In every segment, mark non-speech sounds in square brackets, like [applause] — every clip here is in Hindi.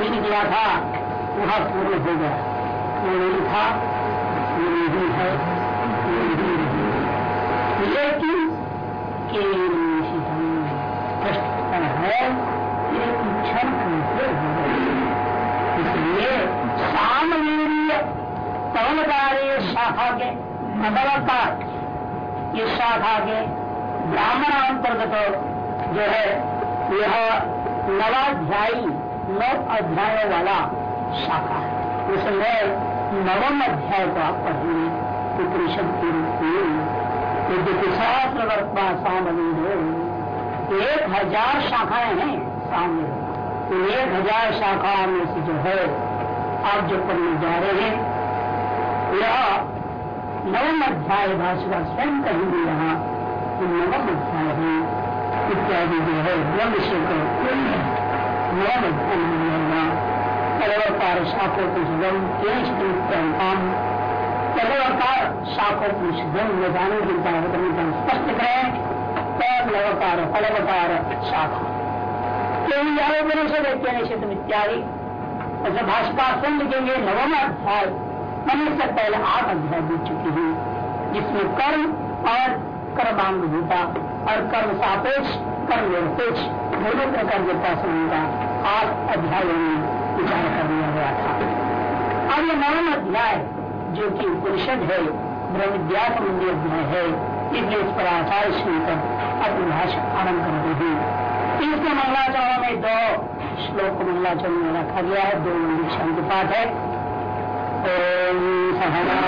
पूर्ण ही निकला था, वह पूर्ण हो गया। वो नहीं था, वो नहीं है लेकिन प्रश्न है, एक क्षण इसलिए सामवीर्य पवनकार्य शाखा के अदवकार इस शाखा के ब्राह्मण अंतर्गत जो है, यह नवाध्यायी नौ अध्याय वाला शाखा। है उसमें नवम अध्याय को आप पढ़ेंगे उपनिषद के रूप में शास्त्र वर्तमान सामने एक हज़ार शाखाएँ हैं सामने। तो एक हज़ार शाखाओं में से जो है, आप जो पढ़ने जा रहे हैं, यह नवम अध्याय भाषा स्वयं कहेंगे यहाँ नवम अध्याय है, इत्यादि जो है वह विषय को नवम अध्याय सर्वकार शाखोपनिषदम केशम सर्वकार शाखोपनिषदम ये जाने की स्पष्ट करें तब नवकार फलवकार शाखा केवल आरोपनिषद निषेध इत्यादि ऐसे भाषा स्वयं लिखेंगे नवम अध्याय मनुष्य से पहले आठ अध्याय बीत चुकी है जिसमें कर्म और कर्मानुभूता और कर्म सापेक्ष कर्म निरपेक्ष दोनों प्रकार के उपासना का आठ अध्यायों में विचार कर लिया गया था अब ये नवम अध्याय जो कि उपनिषद है ब्रह्म विद्या संबंधी अध्याय है इसलिए इस पर आचार्य सुनकर अपनी भाषा कर रहे हैं तीसरे मंगलाचरण में दो श्लोक को मंगलाचरण में रखा गया है दो मंदिर शांति पाठ है ओम सहना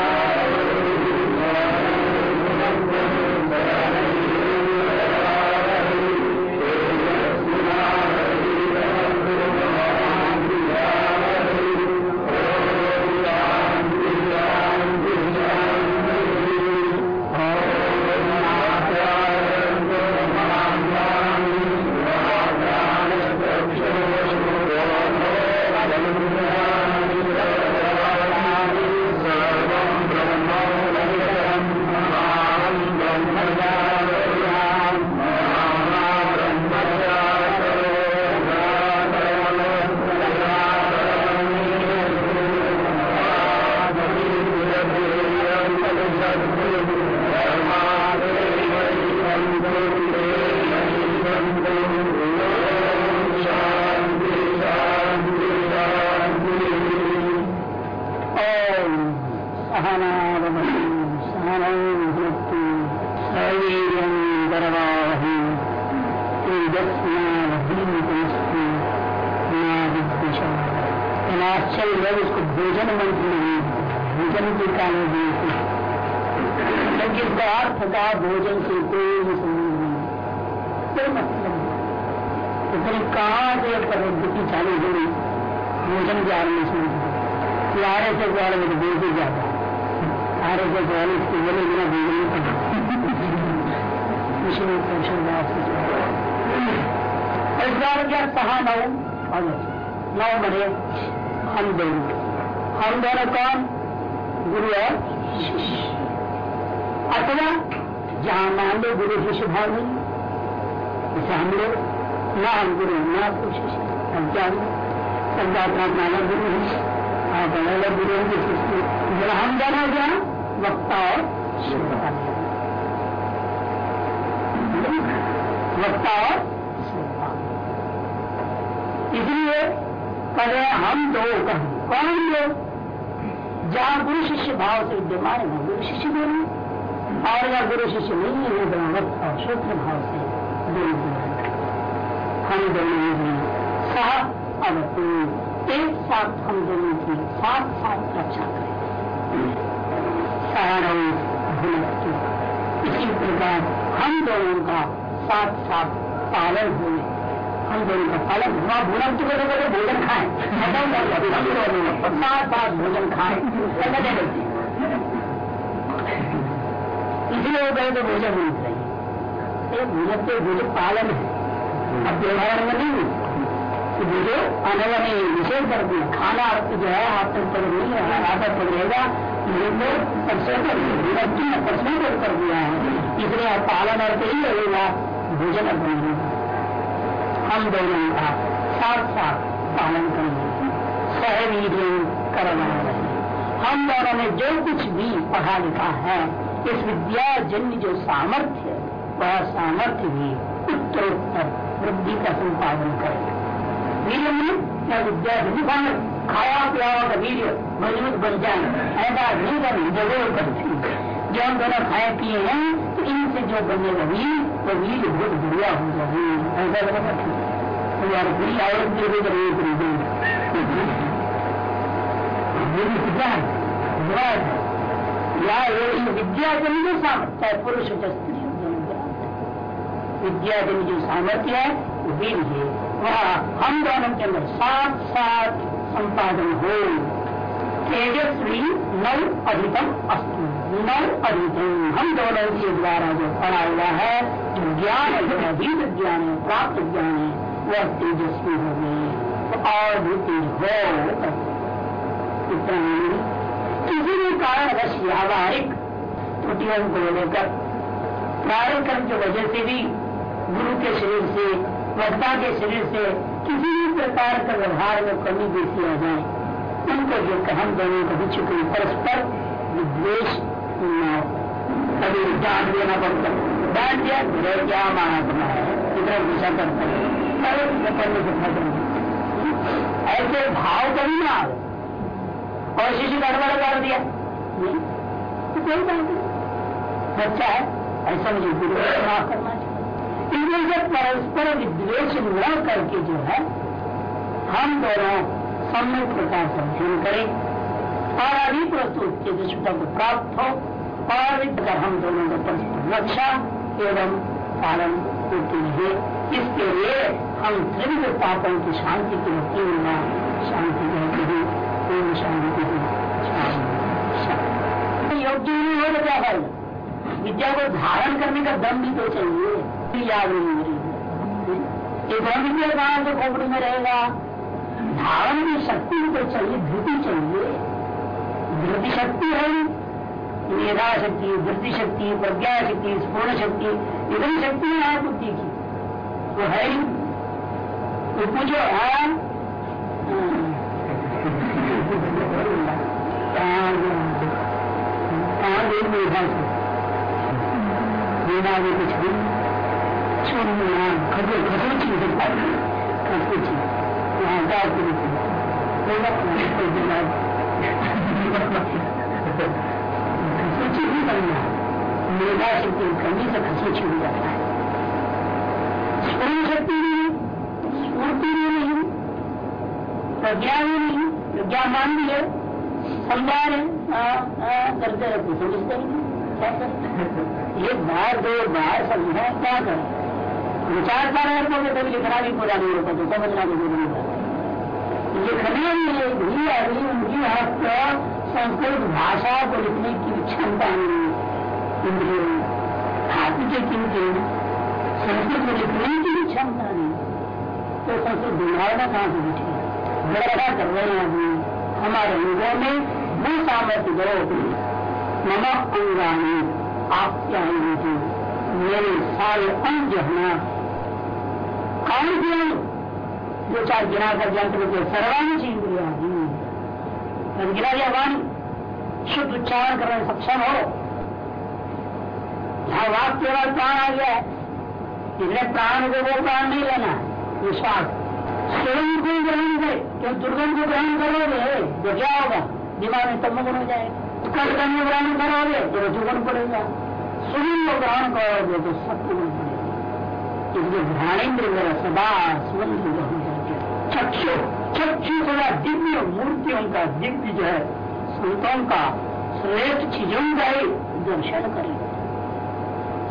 से आरे से वाले में तो बोल ही जाता आरे से वाले इसके बोले बिना भोजन नहीं इसमें कौशल इस बार क्या कहा नौ नौ बने हम दोनों हम दोनों कौन? गुरु और शिष्य। अथवा जहाँ मान लो गुरु शिष्य भाव नहीं जैसे हम लोग न हम गुरु, ना कुछ हम क्या अपना अपना गुरु है। गुरु के शिष्य जरा हम दोनों क्या वक्ता और वक्ता और इसलिए कहे हम दो कहें। कौन लोग? जहाँ गुरु शिष्य भाव से विद्यमान है गुरु शिष्य दोनों और या गुरु शिष्य नहीं है ब्रह्मवत और शुद्ध भाव से दोनों हम दोनों सह अवतु एक साथ हम दोनों की साथ साथ रक्षा करें। सहारण इसी प्रकार हम दोनों का साथ साथ पालन हुए हम दोनों का पालन हुआ भोजन तो बोले बोले भोजन खाए। साथ साथ भोजन खाए। इसलिए गए तो भोजन नहीं चाहिए। भोजन तो भोजन पालन है। अब व्यवहार में नहीं कि मुझे निषेध कर दिया खाना जो है आप तक पकड़ नहीं रहा आदत पकड़ेगा मुझे तो परसों कर दिया है इसलिए पालन अर्थ ही लगेगा भोजन नहीं हम दोनों का साथ साथ पालन करेंगे सहवीर करना हम दोनों ने जो कुछ भी पढ़ा लिखा है इस विद्या जन्य जो सामर्थ्य वह सामर्थ्य भी उत्तरोत्तर वृद्धि का संपादन करेगा विद्या खाया का मज़बूत बन जाए। ऐसा नहीं ज़रूर करती जो हम दोनों खाए पिए हैं तो इनसे जो वो वीर बहुत हो जाए ऐसा दे या विद्या जन जो सामर्थ्य चाहे पुरुष स्त्री विद्या जन जो सामर्थ्य है वीर है। हम दोनों के अंदर साथ साथ संपादन हो। तेजस्वी नव अधिकम अस्तु। नव अधिकम। हम दोनों के द्वारा जो पढ़ा हुआ है, जो ज्ञान है, जो अधीत ज्ञान है, प्राप्त ज्ञान है, वह तेजस्वी हो गए। और भी तेज हो इतना किसी भी कारण बस व्यावहारिक त्रुटियों को लेकर कार्यक्रम की वजह से भी गुरु के शरीर से वक्ता के शरीर से किसी भी प्रकार का व्यवहार में कमी देखी आ जाए, उनको जो हम दोनों को बीच कोई परस्पर विद्वेश कभी डांट देना पड़ता डांट दिया मेरे क्या माना है इतना गुस्सा करता करने से खत्म ऐसे भाव कभी ना और शिशु गड़बड़ कर दिया। तो कोई बात नहीं। बच्चा है, ऐसा मुझे माफ़ करना चाहिए इसलिए परस्पर विद्वेश न करके जो है, हम दोनों सम्यक प्रकार से अध्ययन करें, और अभी प्रस्तुत के चेतुष्टा को प्राप्त हो, और अगर हम दोनों का परस्पर रक्षा एवं पालन होते रहे। इसके लिए हम त्रिविध पापों की शांति के लिए तीन शांति कहते हैं। शांति योग्य नहीं हो तो क्या फ़ायदा विद्या को धारण करने का दम भी तो चाहिए। याद नहीं रही एक और विद्या कहाँ से खोपड़ी में रहेगा। धारण की शक्ति भी तो चाहिए, धृति चाहिए। धृति शक्ति है। मेधा शक्ति वृद्धि शक्ति, प्रज्ञा शक्ति स्पूर्ण शक्ति, इतनी शक्ति है बुद्धि की। वो है ही। तो पूछो, है? कहाँ मेधा से बिना भी कुछ भी छोड़ना खजो खजो चीज़ करना मेधा शक्ति से हो जाता है। शक्ति स्फूर्ति भी नहीं प्रज्ञा भी नहीं प्रज्ञामान भी है। समझा रहे करते रहते समझते नहीं ये बार, दो बार समझा, क्या करें? विचार कर रहे तो कभी लिखना भी पूरा नहीं होता तो समझना भी ज़रूरी है लिखने में भी अभी उनकी हस्त संस्कृत भाषा को लिखने की क्षमता नहीं इंद्रियों हाथी के किनके संस्कृत को लिखने की भी क्षमता नहीं तो संस्कृत बुलाएगा कहाँ से बैठे बड़ा कर रहे हैं अभी हमारे लोगों में वो सामर्थ्य दो मम अंगानी आप्यायी मेरे सारे अंग जो है ना, कौन अंग जो चार गिना कर यंत्र के सर्वांश इंद्रिया गिरा दिया वाणी, शुद्ध उच्चारण करने में सक्षम हो। यहाँ वाक केवल प्राण आ गया है इसलिए प्राण को वो प्राण नहीं लेना है विश्वास स्वयं को ग्रहण करे क्यों दुर्गम को ग्रहण करोगे तो क्या होगा? दिमाग में तब हो जाएगा। कल करने ग्रहण करोगे तो रजुगुण पड़ेगा सुगुण को ग्रहण करोगे तो पड़ेगा इसलिए ध्यानेन्द्र मेरा सदा सुगंध चक्षु चक्षु सदा दिव्य मूर्तियों का दिव्य जो है, संतों का श्रेष्ठ चीज़ों का ही दर्शन करेगा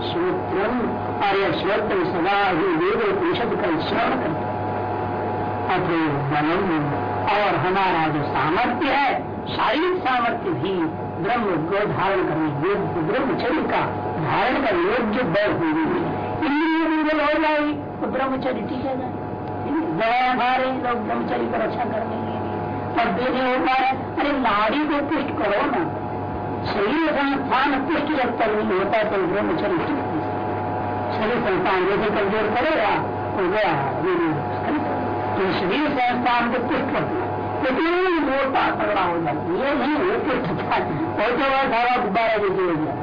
श्रोत्रम और यह श्रोत्र सदा ही वेद उपनिषद का श्रवण करता अथो बलम और हमारा जो सामर्थ्य है, शारीरिक सामर्थ्य भी ब्रह्म को धारण करने योग्य ब्रह्म ब्रह्मचर्य का धारण कर योग्य बल होगी इंद्रिय दुर्बल हो जाएगी। तो ब्रह्मचर्य ठीक है दवाया खा रहे लोग ब्रह्मचर्य को रक्षा करने के लिए। और देने हो पा रहे अरे नाड़ी को पुष्ट करो ना। शरीर संस्थान पुष्ट जब तक नहीं होता तो ब्रह्मचर्य शरीर संस्थान जैसे कमज़ोर करेगा तो गया तो शरीर संस्थान को पुष्ट करना। लेकिन मोटा तगड़ा हो जाता ये पुष्ट था और तो वह सारा गुब्बारा जैसे हो गया।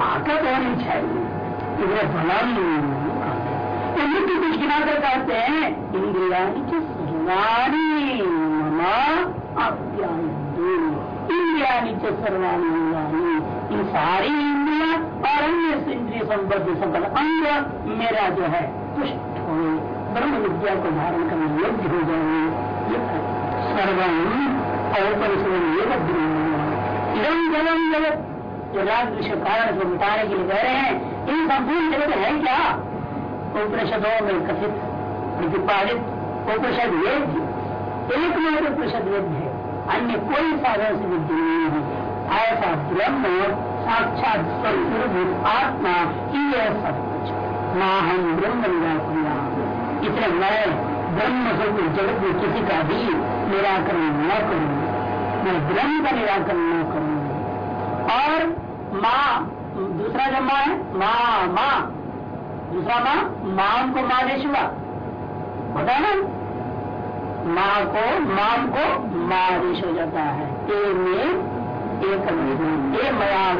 ताकत होनी चाहिए। इधर भला भी नहीं मुख्य कुछ गिना कर कहते हैं इंद्रिया सर्वाणी इंद्रिया नीचे सर्वाणी इंद्रियाणी इन सारी इंद्रिया और अन्य इंद्रिय संबद्ध सकल अंग मेरा जो है पुष्ट हो। ब्रह्म विद्या को धारण करने योग्य हो जाए सर्वम औपरिश्रम इदम जलम जगत जो राग कारण को मिटाने के लिए कह रहे हैं। इन संपूर्ण जगत है क्या? उपनिषदों में कथित, प्रतिपादित उपनिषद वेद। एकमात्र उपनिषद वेद है। अन्य कोई साधन से विद्य नहीं है। ऐसा ब्रह्म, साक्षात स्वरूप, आत्मा, ही है सब कुछ। हम ब्रह्म इसलिए मैं ब्रह्म स्वरूप जगत में किसी का भी निराकरण न करूँ, मैं ब्रह्म का निराकरण न करूँ। और माँ, दूसरा जब माँ है, माँ माँ। दूसरा माँ माम को माँ देश हुआ। होता ना? माँ को माम को मारिश हो जाता है। ए में एक ए मया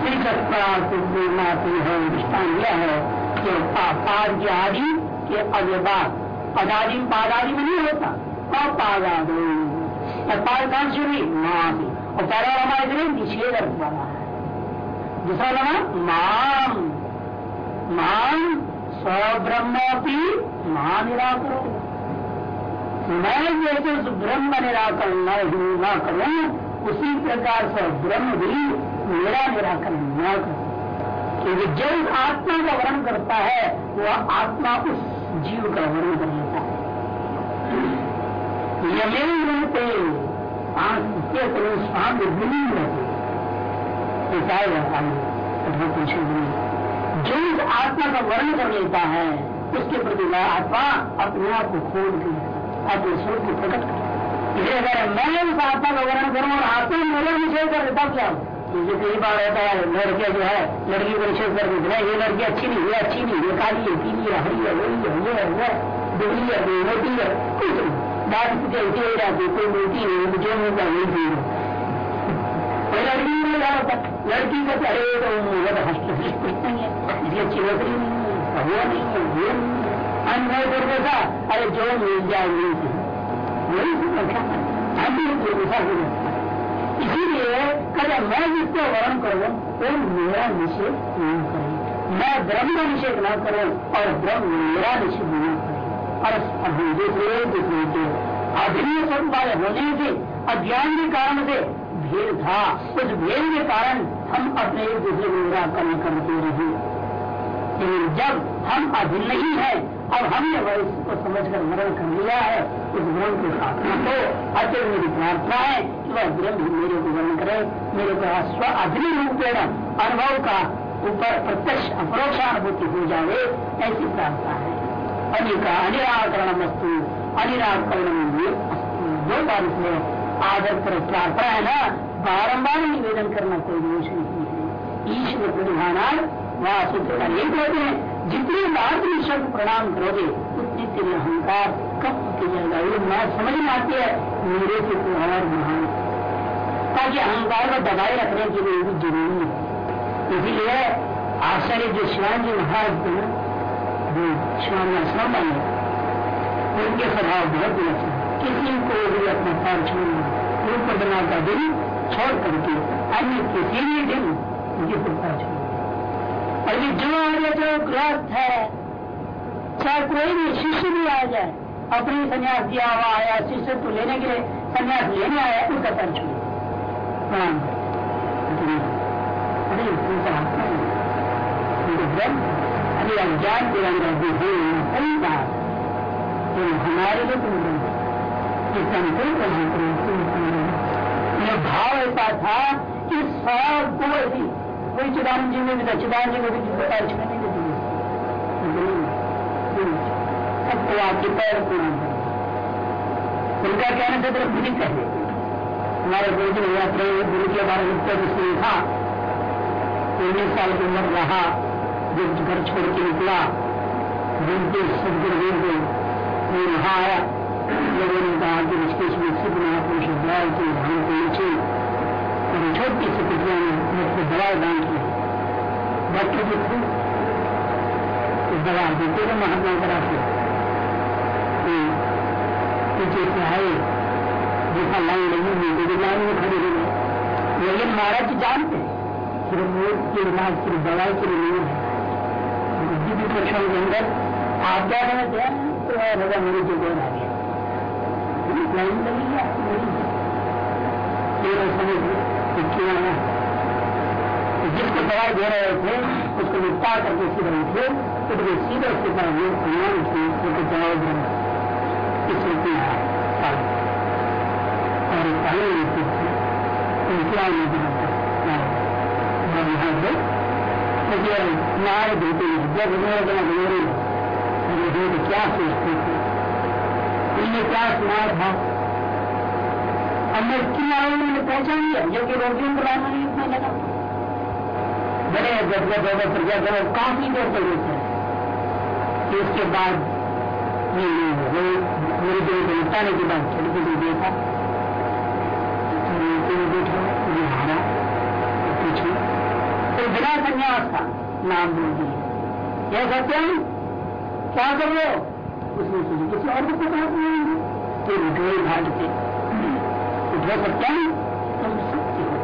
श्री चक्राती है दृष्टान यह है। कि आदि के अव्यवाद पदादि पादादि में नहीं होता। अपादादो माँ भी और पहला हमारे इधर निषेध वाला है। दूसरा लगा माम। माम स्वब्रह्मी महानिराकरण मैं जैसे उस ब्रह्म निराकरण न न करूँ, उसी प्रकार से ब्रह्म भी मेरा निराकरण न करूँ। क्योंकि जो उस आत्मा का वर्णन करता है, वह आत्मा उस जीव का वर्णन कर लेता है। यमेन रूपे स्वामी विलीन रहते। जो इस आत्मा का वर्ण कर लेता है, उसके प्रति वह आत्मा अपने आप को खोल अपने स्वरूप को प्रकट कर इसे अगर मैं उस आत्मा का वर्णन करूँ और आत्मा मेरा निषेध कर देता क्या मुझे कई बार होता है लड़कियाँ जो है, लड़की को निषेध कर देते हैं ये लड़की अच्छी नहीं ये अच्छी नहीं ये काली है, पीली है, हरी है, वही है, ये है, वो दुबली है मोटी है, कुछ नहीं। बात कुछ ऐसी हो, जाती कोई मिलती नहीं जो मिलता वही कोई लड़की नहीं होता लड़की को अरे तो वो हस्त कुछ नहीं है इसकी अच्छी नौकरी नहीं है वो नहीं है ये अनुभव करके अरे, जो मिल जाए, मिल वही इसीलिए कहे मैं जिसको वर्ण करूँ वो मेरा निषेध नहीं करे। मैं ब्रह्म का निषेध न करूँ और ब्रह्म मेरा निषेध न करे। और हम दूसरे दूसरे के अधीन होने के अज्ञान के कारण से भेद था। उस भेद के कारण हम अपने एक दूसरे को निराकरण करते रहे। जब हम अभिन्न नहीं है अब हमने वह इसको समझकर मरण कर लिया है उस ब्रह्म के स्थापना को अचल मेरी प्रार्थना है कि वह ब्रह्म मेरे को वर्ण करे, मेरे को स्व अभिन्न रूपेण अनुभव का ऊपर प्रत्यक्ष अपरोक्षानुभूति हो जाए, ऐसी प्रार्थना है। अनिका अनिराकरण वस्तु, अनिराकरण दो बार इसमें आदर पर प्रार्थना है ना बारम्बार निवेदन करना कोई दोष नहीं है। ईश्वर प्रतिभान वहाँ सूत्र यही कहते हैं। जितनी तुम ईश्वर को प्रणाम करोगे, उतनी तेरे अहंकार कब की जाएगा ये मैं समझ में आती है, मेरे से तो और महान। ताकि अहंकार को दबाए रखने के लिए भी ज़रूरी है। इसीलिए आचार्य जो शिवान जी महाराज थे जो शिवान आश्रम बने उनके स्वभाव बहुत ही अच्छा किसी को भी अपना पैर छोड़ना रूप बना का दिन, छोड़ करके अन्य किसी भी दिन, उनकी कृपा छोड़ ये जो ग्रस्त है चाहे कोई भी शिष्य भी आ जाए, अपनी संन्यास दिया हुआ आया, शिष्य को लेने के लिए संन्यास लेने आया, उसका प्रणाम अरे अरे अज्ञान अंदर भी सही बात हमारे लिए तुम यह भाव ऐसा था कि सबको ऐसी कोई चिदान जी में भी चिदान जी को भी पैर छूने सबको आपके पैर प्रणाम उनका कहने से तरफ़ नहीं कहे हमारे गुरु जी यात्रा गुरु के बारे में उत्तर इसलिए था। उन्नीस साल की उम्र रहा, जब घर छोड़ के निकला। घूमते सदगुरु वो वहाँ आया। लोगों ने कहा कि ऋषिकेश में सिद्ध महापुरुष दयाल के धाम के नीचे छोटी सी कुटिया में मुझको दवा दान की डॉक्टर जी थे तो दवा देते थे महात्मा करा से पीछे से आए जितना लाइन लगी हुई तो लाइन में खड़े हो। गए लेकिन महाराज जी जानते सिर्फ़ रोग के इलाज सिर्फ़ दवाई के लिए नहीं है। बुद्धि की परीक्षण के अंदर आप क्या कहना चाहें तो रजा मेरी जगह आ गया लाइन लगी है समझ क्यों आया जिसको दवाई दे रहे थे, उसको निपटार करके सीधे उठे तो सीधे सीधा ये सम्मान की उनको दवाई दे रहे में आया और पहले नीति थी। नहीं यहाँ से न्याय देते हैं। जब मेरे बिना गुजरे क्या सोचते थे? उनने क्या सुना था? हमने किन उन्होंने पहचान लिया जबकि रोगियों को लाना नहीं इतना लगा बड़े गदगद होगा प्रजा करो काफ़ी देर तक होते हैं इसके बाद ये नहीं हो गए मेरे दिल को निपटाने के बाद खिड़की से देखा बैठा तो बिना संन्यास का नाम बोल दिए यह सत्यम क्या कर लो उसने सोचा, किसी और को पता नहीं? तो उठो घाट के उठो सत्यम तुम सत्य हो।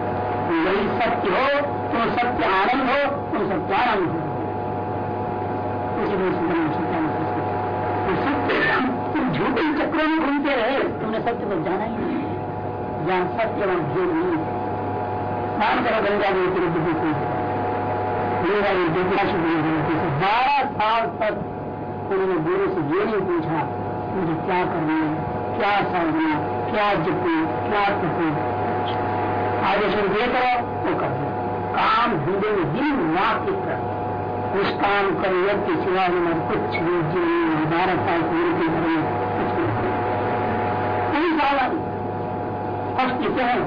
यही सत्य हो, तुम सत्य आनंद हो, तुम सत्यानंद हो। सत्य [coughs] तुम झूठे चक्रों में घूमते रहे। तुमने सत्य को जाना ही नहीं। जहाँ सत्य वहाँ झूठ नहीं स्नान करो, गंगा जी के बुद्धि से। बारह साल तक उन्होंने गुरु से ये नहीं पूछा, मुझे क्या करना है, क्या साधना क्या जपू क्या तपू आदेश ये करो, वो कर दो। काम में दिन रात एक कर उस काम कर व्यक्ति सिवा में कुछ भी जीवन बारह साल पूरे के कुछ नहीं सवाल स्पष्ट इसे है।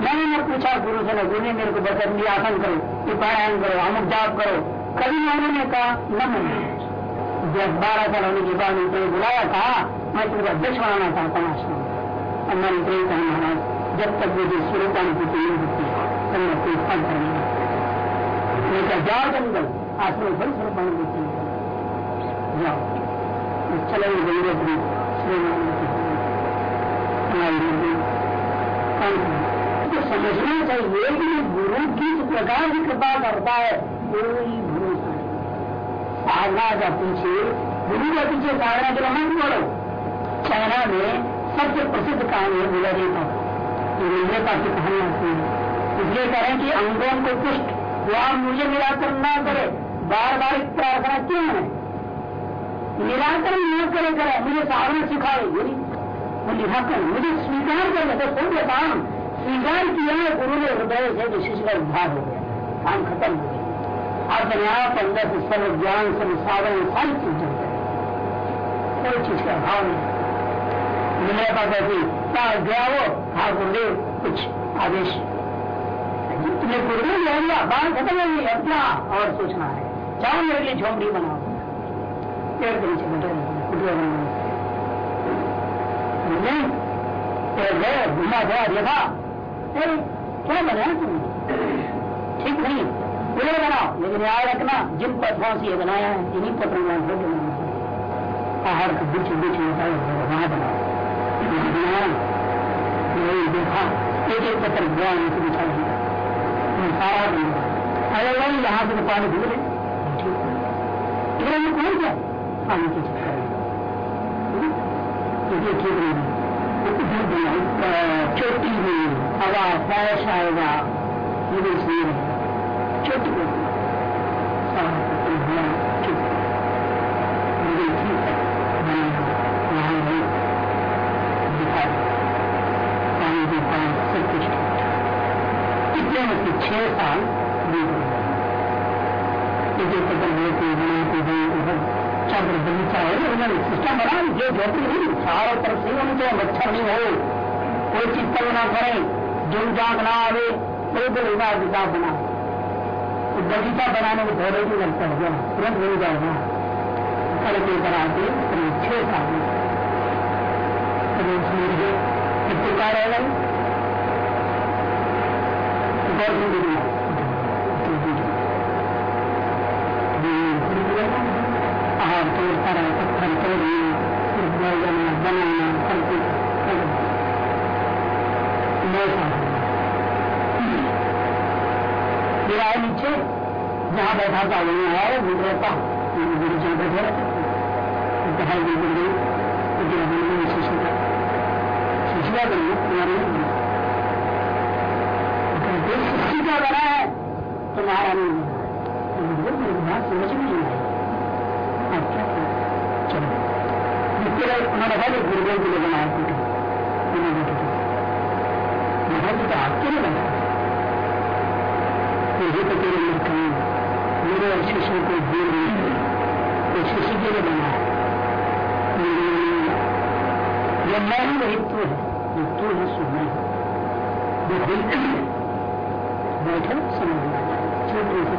मैंने न पूछा, गुरु से गुरु ने मेरे को बता दिया, आसन करो, उपायन करो, अमुक जाप करो। कभी उन्होंने कहा, न मैंने। जब बारह साल होने के बाद उनको बुलाया था मैं तुमको अध्यक्ष बनाना चाहता हूँ आश्रम और मैंने तो कहा, महाराज, जब तक मुझे स्वरूपानुभूति नहीं होती तब मैं कोई फल करूँगा। मैं जाओ जंगल आश्रम बड़ी स्वरूपानुभूति जाओ। चलो अपनी तो समझना चाहिए कि गुरु किस प्रकार की कृपा करता है। कोई भरोसा नहीं। साधना का पीछे, गुरु का पीछे साधना के लिए मत बोलो। चाइना में सबसे प्रसिद्ध कहानी है। बुलारेखा रेखा की कहानी आती है। इसलिए कहें कि अंगों को पुष्ट वो मुझे निराकरण न करे बार बार प्रार्थना क्यों है? निराकरण न करे करे, मुझे साधना सिखाए वो निराकरण मुझे स्वीकार कर तो हो गया काम स्वीकार किया, गुरु ने हृदय से जो शिष्य का उद्धार हो गया। काम खत्म हो गया। अपने आप अंदर से सर्व ज्ञान सर्व साधन सारी चीज़ कोई चीज़ का अभाव नहीं। ऐसी क्या गया वो हाँ गुरुदेव कुछ आदेश। तुम्हें गुरुदेव ले लिया बात खत्म हो अपना और सोचना है। चाहो मेरे लिए झोंपड़ी बनाओ। पेड़ के नीचे बैठे, कुटिया बनाओ। घुमा गया देखा। क्या बनाया तुमने? ठीक नहीं पूरे बनाओ, लेकिन याद रखना, जिन पत्थरों से ये बनाया है, इन्हीं पत्थरों में पहाड़ के बीच बीच में वहाँ बनाओ। एक पत्थर ज्ञान से बिछा दिया सारा बना अरे वही यहाँ से पानी धुल रहे कौन क्या पानी के चोटी में हवा फ्लैश आएगा चोटी में छह साल एक एक पकड़ लेते बनाते बनाते बगीचा है उन्होंने सिस्टम बना जो झोपड़ी नहीं चारों तरफ़ से होनी चाहिए मच्छर नहीं हो, कोई चीज़ तल ना करें जुम जाग ना आवे, कोई भी हिसाब किताब बना। तो बगीचा बनाने में थोड़े भी लगता है तुरंत मिल जाएगा कल के ऊपर आते करीब छह साल। कभी उसमें कितने का रहेगा गौर से आहार तोड़ता रहा पत्थर तोड़ना बनाना सब कुछ गिराए नीचे, जहाँ बैठा था वहीं आया वो रहता गुरु जी बैठे रहते भी गिर तो गिरा बन। गई शिशुका शिशुका बन गई तुम्हारी शिशिका बना है तुम्हारा नहीं मेरी बात समझ में नहीं आई अब क्या चलो जिसके उन्होंने गुरुदेव के लिए बनाया तो यही तो मेरे शिष्य को दूर नहीं तो शिष्य के लिए बना है। ये मैं ही। वही तू है ये तू है। सुनना जो बिल्कुल बैठे समझ छोटे से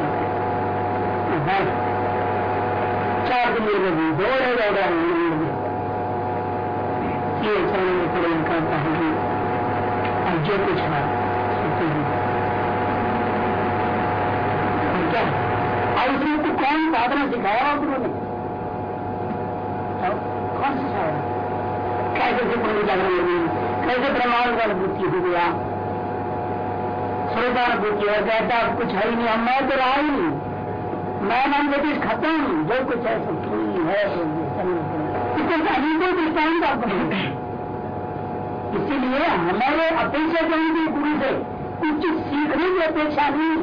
बैठ चार दिन दौड़े दौड़ा ये में पड़े करता है और जो कुछ है क्या? और उसने को कौन साधना सिखाया गुरु ने कौन सिखाया? कैसे से पुण्य जागरण लगी कैसे ब्रह्मांड का अनुभूति हो गया? स्वरूपानुभूति हो कहता अब कुछ है ही नहीं हम मैं तो रहा ही नहीं। मैं नाम लेती खत्म जो कुछ है ठीक है इसीलिए हमारे अपेक्षा करेंगे गुरु से कुछ सीखने की अपेक्षा नहीं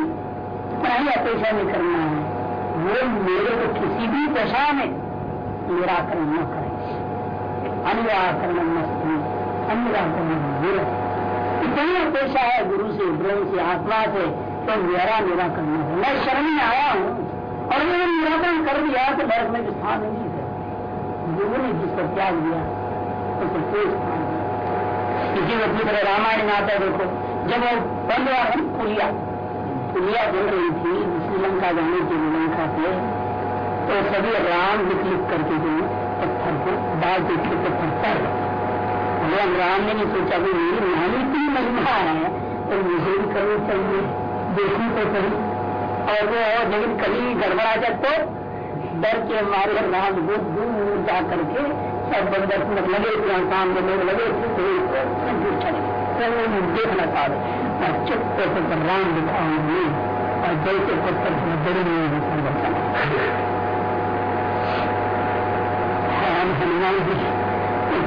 नहीं अपेक्षा नहीं करना है वो मेरे को किसी भी दशा में निराकरण न करे अनिराकरण अनिराकरण इतनी अपेक्षा है गुरु से ब्रह्म से आत्मा से तो मेरा निराकरण मैं शरण में आया हूँ और मैंने निराकरण कर दिया तो नरक में स्थान नहीं ने जिसको त्याग दिया तो कोई इसी रामायण में आता है, देखो, जब वो बंद हुआ है पुलिया पुलिया बन रही थी, श्रीलंका जाने के लिए लंका से तो सभी राम लिख करके जो पत्थर को डाल देखे पत्थर पर। भगवान राम ने भी सोचा कि मेरी नानी इतनी महिमा है तो मुझे भी करनी चाहिए। देखनी तो सही और वो, लेकिन कभी गड़बड़ा जाए तो डर के मारे राम बहुत दूर जा करके सब बंदर लगे थे काम सामने लोग लगे थे देखना रहे और चुप होकर राम लिखा उन्होंने और जैसे बड़ी नहीं संरक्षण हनुमान जी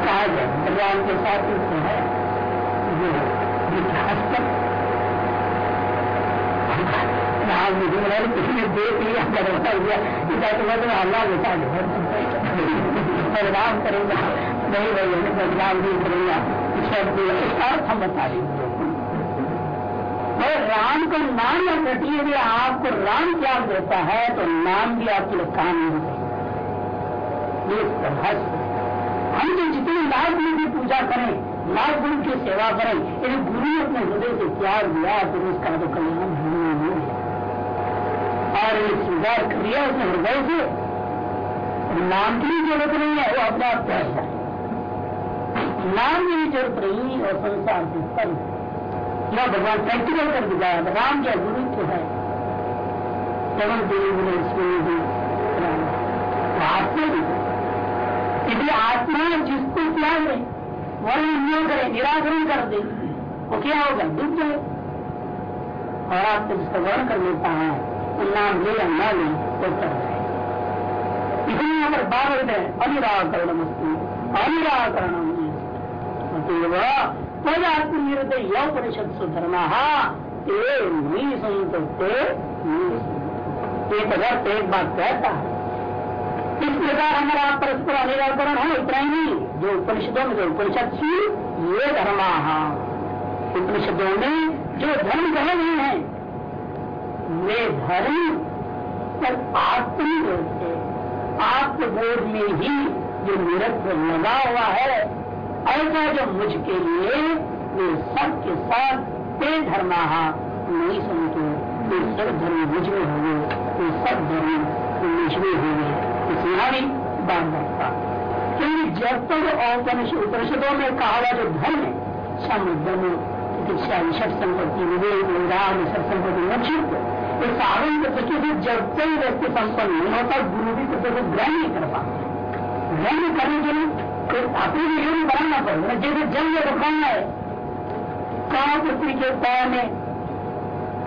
कहा गया भगवान के साथ जो है। जो हस्तक राम मुझे मेरा किसी देख लिया गड़बड़ा गया इसका तो मैं अल्लाह बता बदलाव करेगा। नहीं भाई बदलाव नहीं करेगा। शब्द इसका अर्थ हम बता देंगे और राम का नाम या घटी यदि आपको राम त्याग देता है तो नाम भी आपके लिए काम नहीं करेगा हम जो जितने लाभ गुरु की पूजा करें लाभ गुरु की सेवा करें, यदि गुरु ने अपने हृदय से प्यार दिया तो उसका तो कल्याण और स्वीकार कर लिया उसने हृदय से नाम की भी ज़रूरत नहीं है, वो अपना आप है। नाम की भी ज़रूरत नहीं और संसार से पर यह भगवान प्रैक्टिकल कर दिखाया राम क्या गुरु तो है। केवल गुरु इसमें आत्मा यदि आत्मा जिसको त्याग है वर्ण न करे, निराकरण कर दे। वो क्या होगा? डूब जाए और आपको जिसका वर्ण कर लेता है। नाम ले या न ले तो कर जाए इसलिए यहाँ पर बारह है अनिराकरण अनिराकरण तद आत्मनिर्दय उपनिषद सुधर्मा ते नहीं संतोते एक अर्थ एक बात कहता है इस प्रकार हमारा परस्पर अनिराकरण है इतना ही नहीं जो उपनिषदों में जो उपनिषद थी ये धर्मा उपनिषदों में जो धर्म कहे हुए हैं वे पर आत्मबोध से। आत्मबोध में ही जो निरत्व लगा हुआ है, ऐसा जो मुझके लिए वे सबके साथ ते धर्मा नहीं समझो ये सब धर्म मुझमें हो गए ये सब धर्म मुझमें हो गए इसलिए बाँध रखता क्योंकि जब तक उपनिषदों में कहा हुआ जो धर्म है समुद्र में चिकित्सा विषय संपत्ति, विवेक विराम सब संपत्ति नक्षित इस साधन के दृष्टि से जब तक व्यक्ति संपन्न नहीं होता, गुरु भी तो ग्रहण नहीं कर पाता। ग्रहण करने के लिए तो अपने भी योग बनाना पड़ेगा जैसे जल में रखाना है, कहा पृथ्वी के पैर में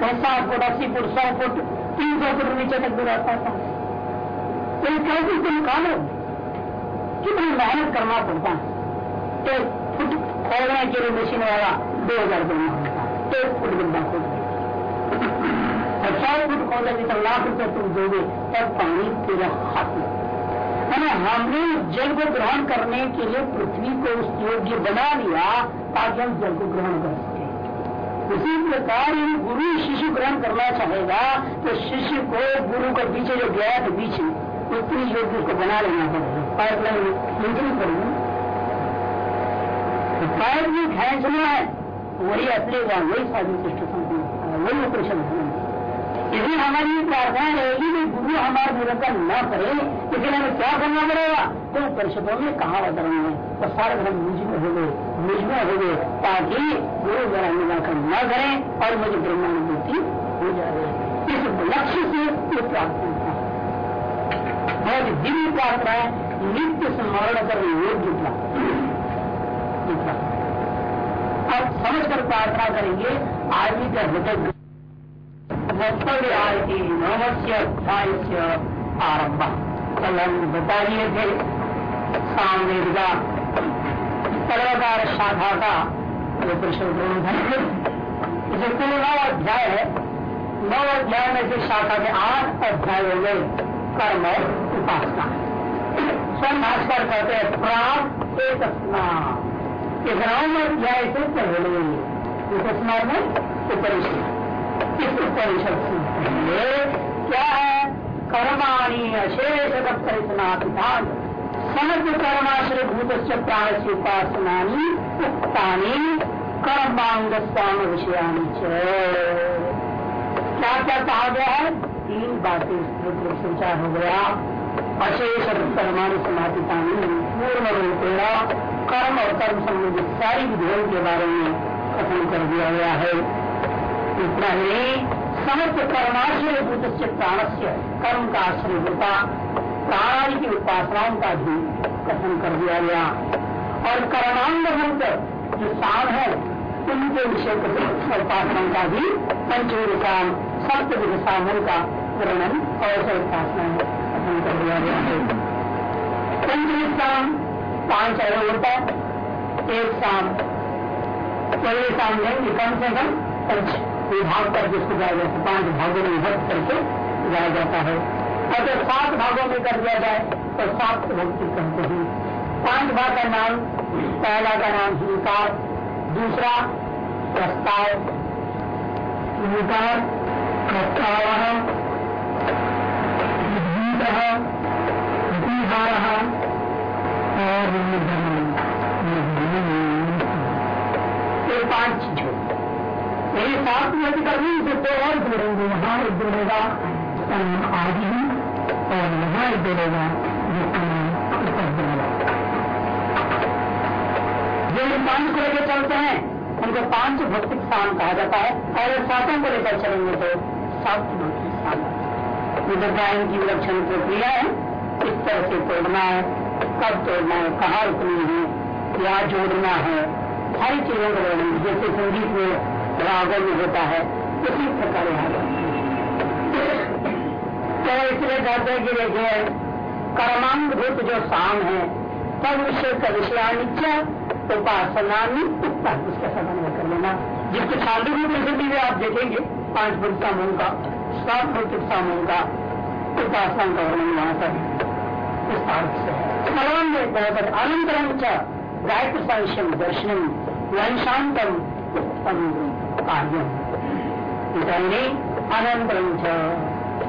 सात फुट, अस्सी फुट, सौ फुट, तीन सौ फुट नीचे तक भी रहता था। तो कैसे तुम लो कितनी मेहनत करना पड़ता है? एक फुट खोलने के लिए मशीन वाला दो हज़ार देना होता है। एक फुट गड्ढा खोल और सौ फुट खोलने तो लाख रुपये तुम दोगे, तब पानी तेरा हाथ में। मैंने हमने जल को ग्रहण करने के लिए पृथ्वी को उस योग्य बना लिया, ताकि हम जल को ग्रहण कर सके। उसी प्रकार गुरु शिशु ग्रहण करना चाहेगा तो शिष्य को गुरु के पीछे जो गया के पीछे उतनी योग्य को बना लेना पड़ेगा। पाइपलाइन खींचनी पड़ेगी तो पाइप भी खेचना है। वही अपने वही साधु संपूर्ण वही ऑपरेशन होना यदि हमारी प्रार्थना रहेगी कि गुरु हमारा निरंतर न करे लेकिन हमें क्या करना पड़ेगा? तो परिषदों में कहा धर्म है तो सारे धर्म मुझमें हो गए, मुझमें हो गए, ताकि गुरु मेरा निराकर न करें और मुझे ब्रह्मानुभूति हो जाए। इस लक्ष्य से ये प्रार्थना बहुत दिव्य प्रार्थना है, नित्य स्मरण कर योग्य प्रार्थना अब समझ कर प्रार्थना करेंगे, आदमी का हृदय वक्तव्य नवस्य अध्याय से आरंभ कल हम बता दिए थे सामवेद का सर्वकार शाखा का जो ग्रंथ इसे कुल नौ अध्याय है। नौ अध्याय में से शाखा के आठ अध्याय हो गए कर्म और उपासना स्वयं भास्कर कहते हैं प्राप्त एक इस नौ अध्याय से पहले इस स्नान में उपरिषद से क्या है कर्माणी अशेष समस्त कर्माश्रय भूत प्राण से उपासना उक्तानी कर्मांग स्वाम विषयानी क्या क्या कहा गया है तीन बातें विचार हो गया अशेष कर्माणी समापिता पूर्ण रूपेणा कर्म और कर्म संबंधित सारी विधियों के बारे में कथन कर दिया गया है। ही समस्त कर्माश्रय भूत से प्राण से कर्म का आश्रय होता प्राणी की उपासनाओं का भी कथन कर दिया गया। और कर्मांग भूत जो साम है, उनके विषय उपासना का भी पंचवीर काम सप्तविध सामों का वर्णन और उपासना कथन कर दिया गया है। पंचवीर काम पाँच अलग होता एक शाम पहले शाम लेंगे कम से कम पंच। विभाग कर जिसको जाया है। पाँच भागों में विभक्त करके जाया जाता है। अगर सात भागों में कर दिया जाए तो सात भक्ति कहते हैं। पाँच भाग का नाम, पहला का नाम हिंकार, दूसरा प्रस्ताव। प्रस्ताव और ये पाँच चीज़ों। यही सात में करनी तो दो और जोड़ेंगे यहाँ एक जोड़ेगा आदि और यहाँ एक जोड़ेगा जो ये पाँच को लेकर चलते हैं, उनको पाँच भौतिक स्थान कहा जाता है, और सातों को लेकर चलेंगे तो सात भौतिक स्थान। विदग्धायन की विलक्षण प्रक्रिया है किस तरह से तोड़ना है, कब तोड़ना है, कहाँ रुकनी है, क्या जोड़ना है, सारी चीज़ों को जैसे संगीत में रागों में होता है। उसी प्रकार तो इसलिए कहते हैं कि देखिए कर्मांग भूत जो शाम है, तब विषय का विषयानिच्य उपासना उगता उसका समन्वय कर लेना। जिसके शांति रूप स्थिति में आप देखेंगे, पाँच भूत समूह का सात भौतिक समूह का उपासना का वर्णन वहाँ पर विस्तार से अनंतरम च गायत्री दर्शनम वंशांतम उत्तम अनंतरम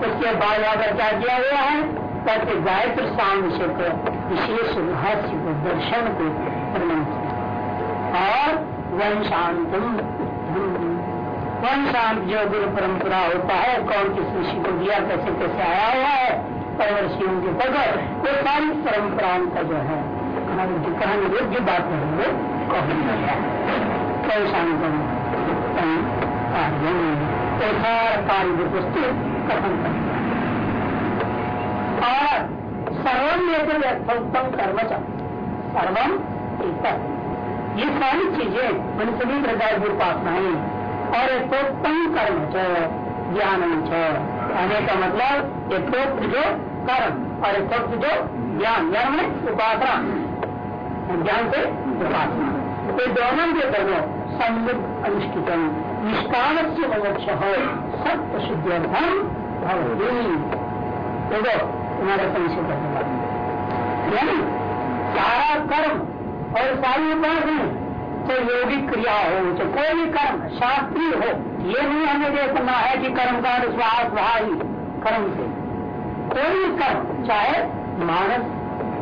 उसके बाद अगर क्या किया हुआ है? करके गायत्री शाम विषय विशेष रहस्य को, दर्शन को वर्णन किया। और वह शांतम कौन सा जो गुरु परंपरा होता है, कौन किस ऋषि को दिया, कैसे कैसे आया हुआ है, परवर्षियों के पद वो सारी परंपराओं का जो है जो कहने योग्य बात है वो कौन सा और सर्वम यथोत्तम कर्म। सर्वम ये सारी चीज़ें मन सभी प्रकार की और यथोत्तम कर्म ज्ञान का मतलब यथोक्त जो कर्म और यथोक्त जो ज्ञान ज्ञान में उपासना ज्ञान से उपासना ये दोनों के दोनों अनुष्ठित निष्काम से मोक्ष हो सत्य शुद्धियर्थम देखो तुम्हारा संशय करने वाला यानी सारा कर्म और सारी उपासना चाहे योगिक क्रिया हो, चाहे कोई भी कर्म शास्त्रीय हो, ये नहीं हमें देखना है कि कर्म का अनुश्वास ही कर्म से। कोई भी कर्म, चाहे मानस,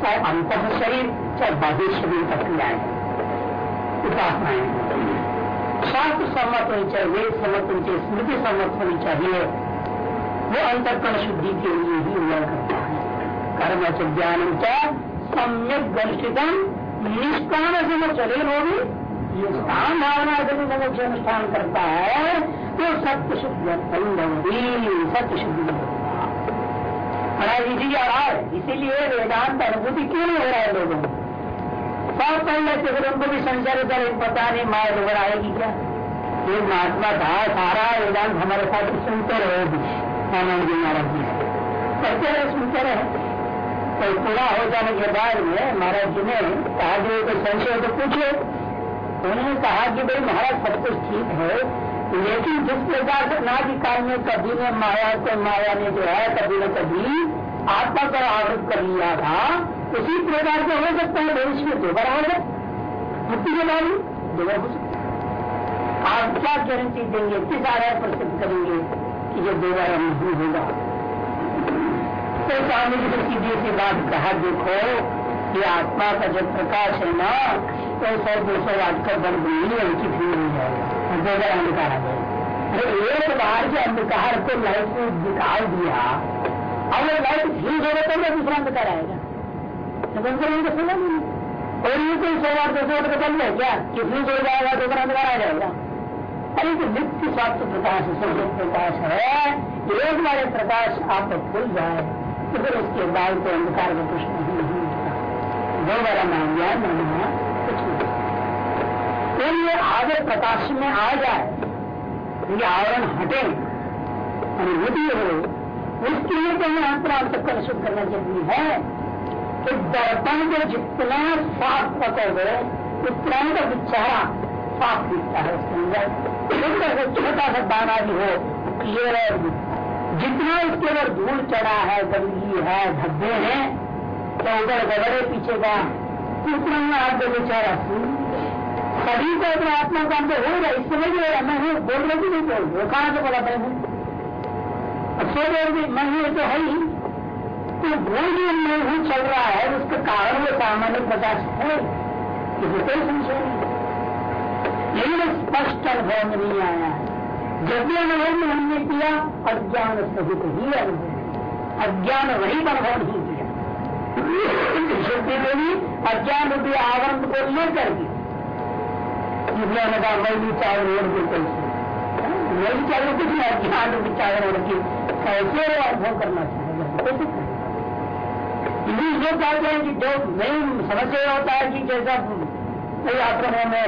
चाहे अंत शरीर, चाहे बाह्य शरीर का क्रियाएँ उपासनाएँ शास्त्र सम्मत होनी चाहिए वेद सम्मत होनी चाहिए स्मृति सम्मत होनी चाहिए। वो अंतकरण शुद्धि के लिए ही हुआ करता है। कर्म से ज्ञान क्या सम्यक गणितम निष्काम से वो चले वो भी निष्काम भावना भी मोक्ष अनुष्ठान करता है तो सत्य शुद्ध होगी सत्य शुद्धि बड़ा इजी आ रहा है, इसीलिए वेदांत अनुभूति क्यों हो रहा है लोगों को सब पढ़ लेते फिर उनको भी संशय कर पता नहीं, माया दोबारा आएगी क्या? ये महात्मा था सारा वेदांत हमारे साथ सुनते रहे आनंद जी महाराज जी। रहे, सुनते रहे। तो पूरा हो जाने के बाद में महाराज जी ने कहा कि कोई संशय तो पूछे। उन्होंने कहा कि भाई महाराज, सब कुछ ठीक है, लेकिन जिस प्रकार से नादि काल में कभी ने माया को माया ने जो है, कभी न कभी आत्मा का आवृत कर लिया था उसी प्रकार से हो सकता है भविष्य में दोबारा हो जाए। मुक्ति के बाद दोबारा हो सकता है। आप क्या गारंटी देंगे, किस आधार पर सिद्ध करेंगे कि ये दोबारा नहीं होगा? तो स्वामी जी ने सीधी सी बात कहा, देखो, ये आत्मा का जब प्रकाश है ना तो सौ दो सौ वाट का बल्ब नहीं अंकित ही नहीं जाएगा दोबारा अंधकार आ एक बार के अंधकार को लाइट से निकाल दिया वो लाइट फ्यूज होगा तो दूसरा अंधकार आएगा। तो नहीं और ये कोई सौ वाट दो सौ वाट का बल्ब है क्या? कि फ्यूज हो जाएगा दोबारा अंधकार आ जाएगा? अरे तो नित्य स्वास्थ्य प्रकाश प्रकाश है एक बार प्रकाश आप खुल जाए तो फिर उसके बाद तो अंधकार का प्रश्न ही नहीं उठता। दो बार मान लिया मानना कुछ नहीं। तो ये आगे प्रकाश में आ जाए, ये आवरण हटे, अनुभूति हो, उसके लिए तो यहाँ पर आप सबका शुद्ध करना ज़रूरी है। कि दर्पण को जितना साफ़ पकड़ो उतना का बिचारा साफ़ दिखता है उसके अंदर। छोटा सा दाना भी हो क्लियर है। जितना उसके ऊपर धूल चढ़ा है, गंदगी है, धब्बे हैं तो उधर गगड़े पीछे का, उतना में आप देखो चेहरा सभी को अपने आत्मा का अंदर हो रहा इस समय भी हो रहा, मैं हूँ, बोल रही नहीं बोल वो कहाँ से बोला मैं हूँ? सो बोल भी मैं हूँ तो है ही। तो वो जो मैं हूँ चल रहा है उसके कारण वो सामान्य प्रकाश है। किसी कोई संशय नहीं। लेकिन स्पष्ट अनुभव में नहीं आया जब भी अनुभव में हमने किया, अज्ञान सहित ही अनुभव। अज्ञान वही अनुभव नहीं किया। शुद्धि को भी, अज्ञान रूपी आवरण को लेकर के। जिसने कहा वही चावल ओढ़ के कैसे वही चावल कुछ अज्ञान रूपी चावल के। कैसे अनुभव करना चाहेगा? करें जो चाहते हैं कि जो मेन समस्या होता है कि जैसा कई आश्रमों में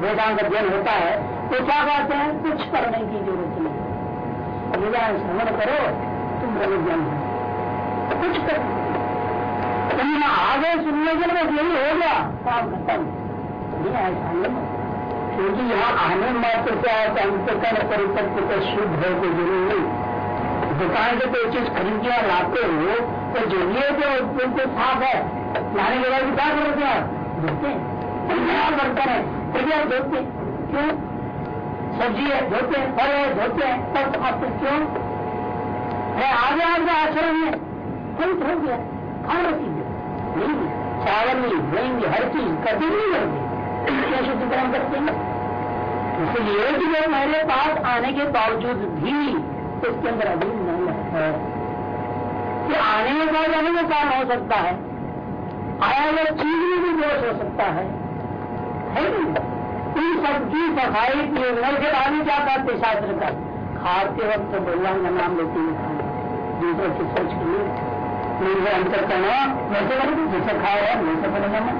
वेदांत अध्ययन होता है तो क्या कहते हैं? कुछ करने की ज़रूरत नहीं वेदांत श्रवण करो, तुम ब्रह्म ज्ञान हो कुछ कर। तुम आगे सुनने के लिए यही हो गया, काम खत्म। ऐसा क्योंकि यहाँ आने मात्र से आया अंतकरण परिपक्व शुद्ध है, कोई ज़रूरी नहीं। दुकान से कोई चीज़ खरीदिया लाते हो तो जो ये जो बिल्कुल साफ़ है, लाने के बाद क्या करोगे आप देखते हैं। बर्तन है? फिर भी आप धोते क्यों? सब्ज़ी है, धोते हैं, फल है, धोते हैं। सब खाते क्यों? है आगे आगे आचरण है। कोई धो गया खाना चीज़ें नहीं चावल नहीं देंगे हर चीज़ कभी नहीं क्या शुद्धिकरण करते हैं। इसलिए वो मेरे पास आने के बावजूद भी उसके अंदर अभी नहीं है। कि आने के बाद आने का कारण हो सकता है? आया हुआ चीज़ में भी दोष हो सकता है। है इन सबकी सफ़ाई की नल के आगे क्या करते शास्त्र का? खाते वक्त तो भगवान का नाम लेते खाना दूसरे की सोच के लिए अंतर करना वैसे करेंगे जैसे खाया वैसे करेगा मैं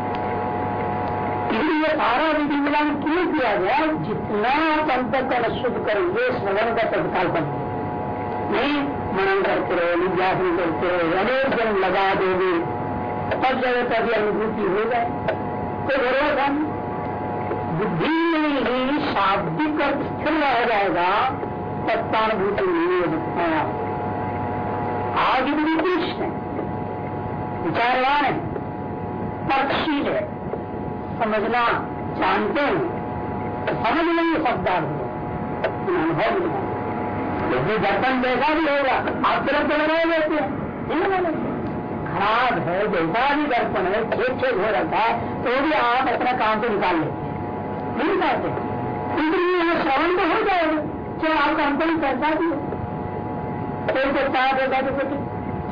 इसलिए सारा विधि मिलान क्यों किया गया? जितना आप कर शुद्ध करेंगे श्रवण का तत्काल बन नहीं मनन करते रहो, निध्यासन करते रहो, अनेक जन लगा दोगे तब जगह तभी अनुभूति हो जाए। तो भरोसा बुद्धि में ही शाब्दिक अर्थ स्थिर रह जाएगा, तत्वानुभूति नहीं हो सकता। आगे भी कृष्ण विचारवान है तर्कशील है, समझना जानते हैं, समझ लेंगे शब्दार्थ अनुभव यदि दर्पण जैसा भी होगा, आप तरफ़ तो लगा देते हैं। खराब है, जैसा भी दर्पण है छेद छेद हो रखा है तो भी आप अपना काम से निकाल लेते नहीं निकालते इसलिए श्रवण तो हो जाएगा, चाहे आपका कैसा भी हो। कोई को चाह देगा तो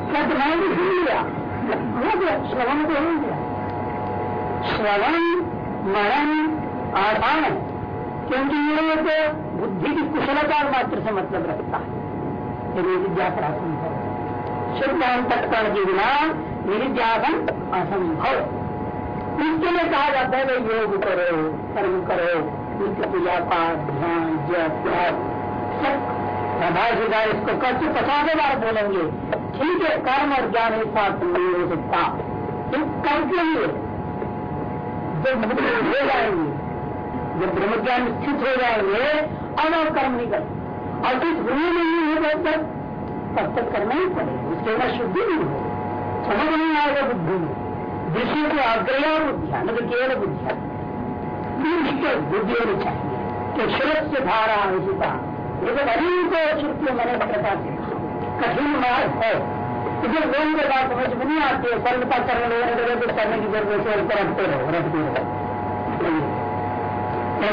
सत्य मैं भी सुन लिया। हो गया, श्रवण तो हो गया। श्रवण, मरण है क्योंकि ये तो बुद्धि की कुशलता मात्र से मतलब रखता है। निरिध्यासन है। शुद्ध अंतकरण के बिना निरिध्यासन असंभव। इसके लिए कहा जाता है भाई योग करो, कर्म करो, नित्य पूजा, पाठ, ध्यान, जप प्रभाषिका इसको कच्चे पचासे बार बोलेंगे। ठीक है, कर्म और ज्ञान एक साथ नहीं हो सकता। कर्म के लिए जब हो जाएँगे, जब ब्रह्म ज्ञान स्थित हो जाएँगे आप कर्म नहीं कर। और कुछ हुए नहीं है तब तक तब तक करना ही पड़ेगा। उसके बाद शुद्धि नहीं हो समझ नहीं आएगा बुद्धि। में दृष्टि को अग्रया बुद्धिया न तो केवल बुद्धिया बुद्धि होनी चाहिए। कि सुरक्ष धारा अनुचिता ये तो अनेक श्रुतियों मैंने से कठिन मार्ग है। तो जब लोगों के बात समझ में नहीं आती है। सर्वता करने लगे तो करने की ज़रूरत है रखते रहो रखते रहो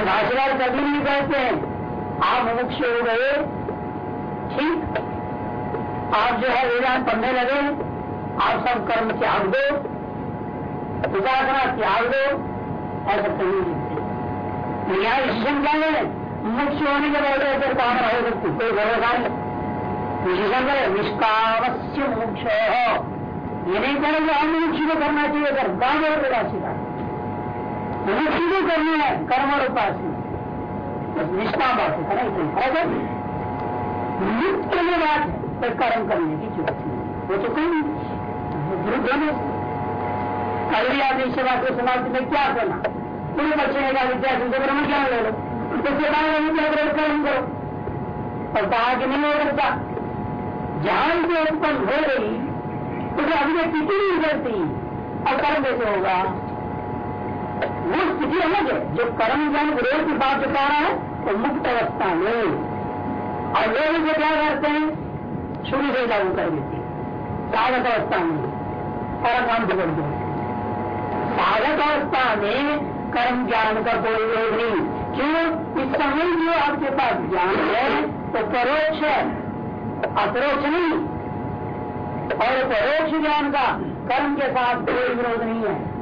भाषावार कभी नहीं कहते हैं आप मुख्य हो गए। ठीक? आप जो है वेदांत पढ़ने लगे। आप सब कर्म त्याग दो। उपासना त्याग दो। ऐसा कहीं नहीं यहाँ इस संख्या में मुख्य होने के बाद ऐसे काम हो? सकती कोई भरोसा नहीं निष्काम निष्कामस्य मोक्ष ये नहीं करेंगे हम मुक्ष को करना चाहिए। अगर गाँव और राशि का मुक्ष को करना है। कर्म और उपासना। निष्काम बात है ना इतनी मुक्त में बात है कर्म करने की ज़रूरत वो तो कोई वृद्ध कल भी आपने सेवा समाज में क्या करना पूरे बच्चे का विद्या से ब्रह्म ज्ञान ले लो विद्या कर्म करो और कहा कि नहीं हो। सकता ज्ञान जो उत्पन्न हो रही उसे अभी नहीं करती और कर्म कैसे होगा वो स्थिति अलग है। जो कर्म ज्ञान विरोध की बात बता रहा है तो मुक्त अवस्था में। और लोग इसे क्या करते हैं? शुरू से लागू कर देती साधक अवस्था में। सारा काम बिगड़ गया साधक अवस्था में कर्म ज्ञान का कोई योग नहीं। क्यों? इस समय जो आपके पास ज्ञान है तो परोक्ष है। अपरोक्ष नहीं। और परोक्ष ज्ञान का कर्म के साथ कोई विरोध नहीं है।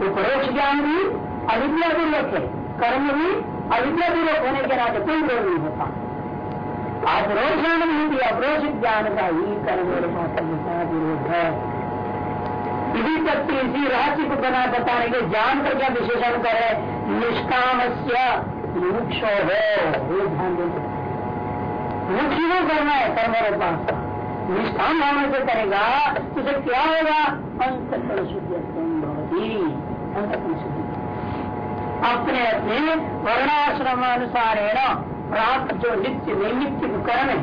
तो परोक्ष ज्ञान भी अविद्या पूर्वक है कर्म भी अविद्या पूर्वक होने के नाते कोई विरोध नहीं होता। अपरोक्ष नहीं दिया अपरोक्ष ज्ञान का ही कर्म विरोध है इसी तक इसी रहस्य को बना बताने के ज्ञान कर क्या विशेषण करे निष्काम से मुक्ष को करना है कर्म और उपासना निष्ठान होने से करेगा तो उसे क्या होगा अंतकरण शुद्धि शुद्धि अपने अपने वर्णाश्रम अनुसार प्राप्त जो नित्य नैमित्तिक कर्म है,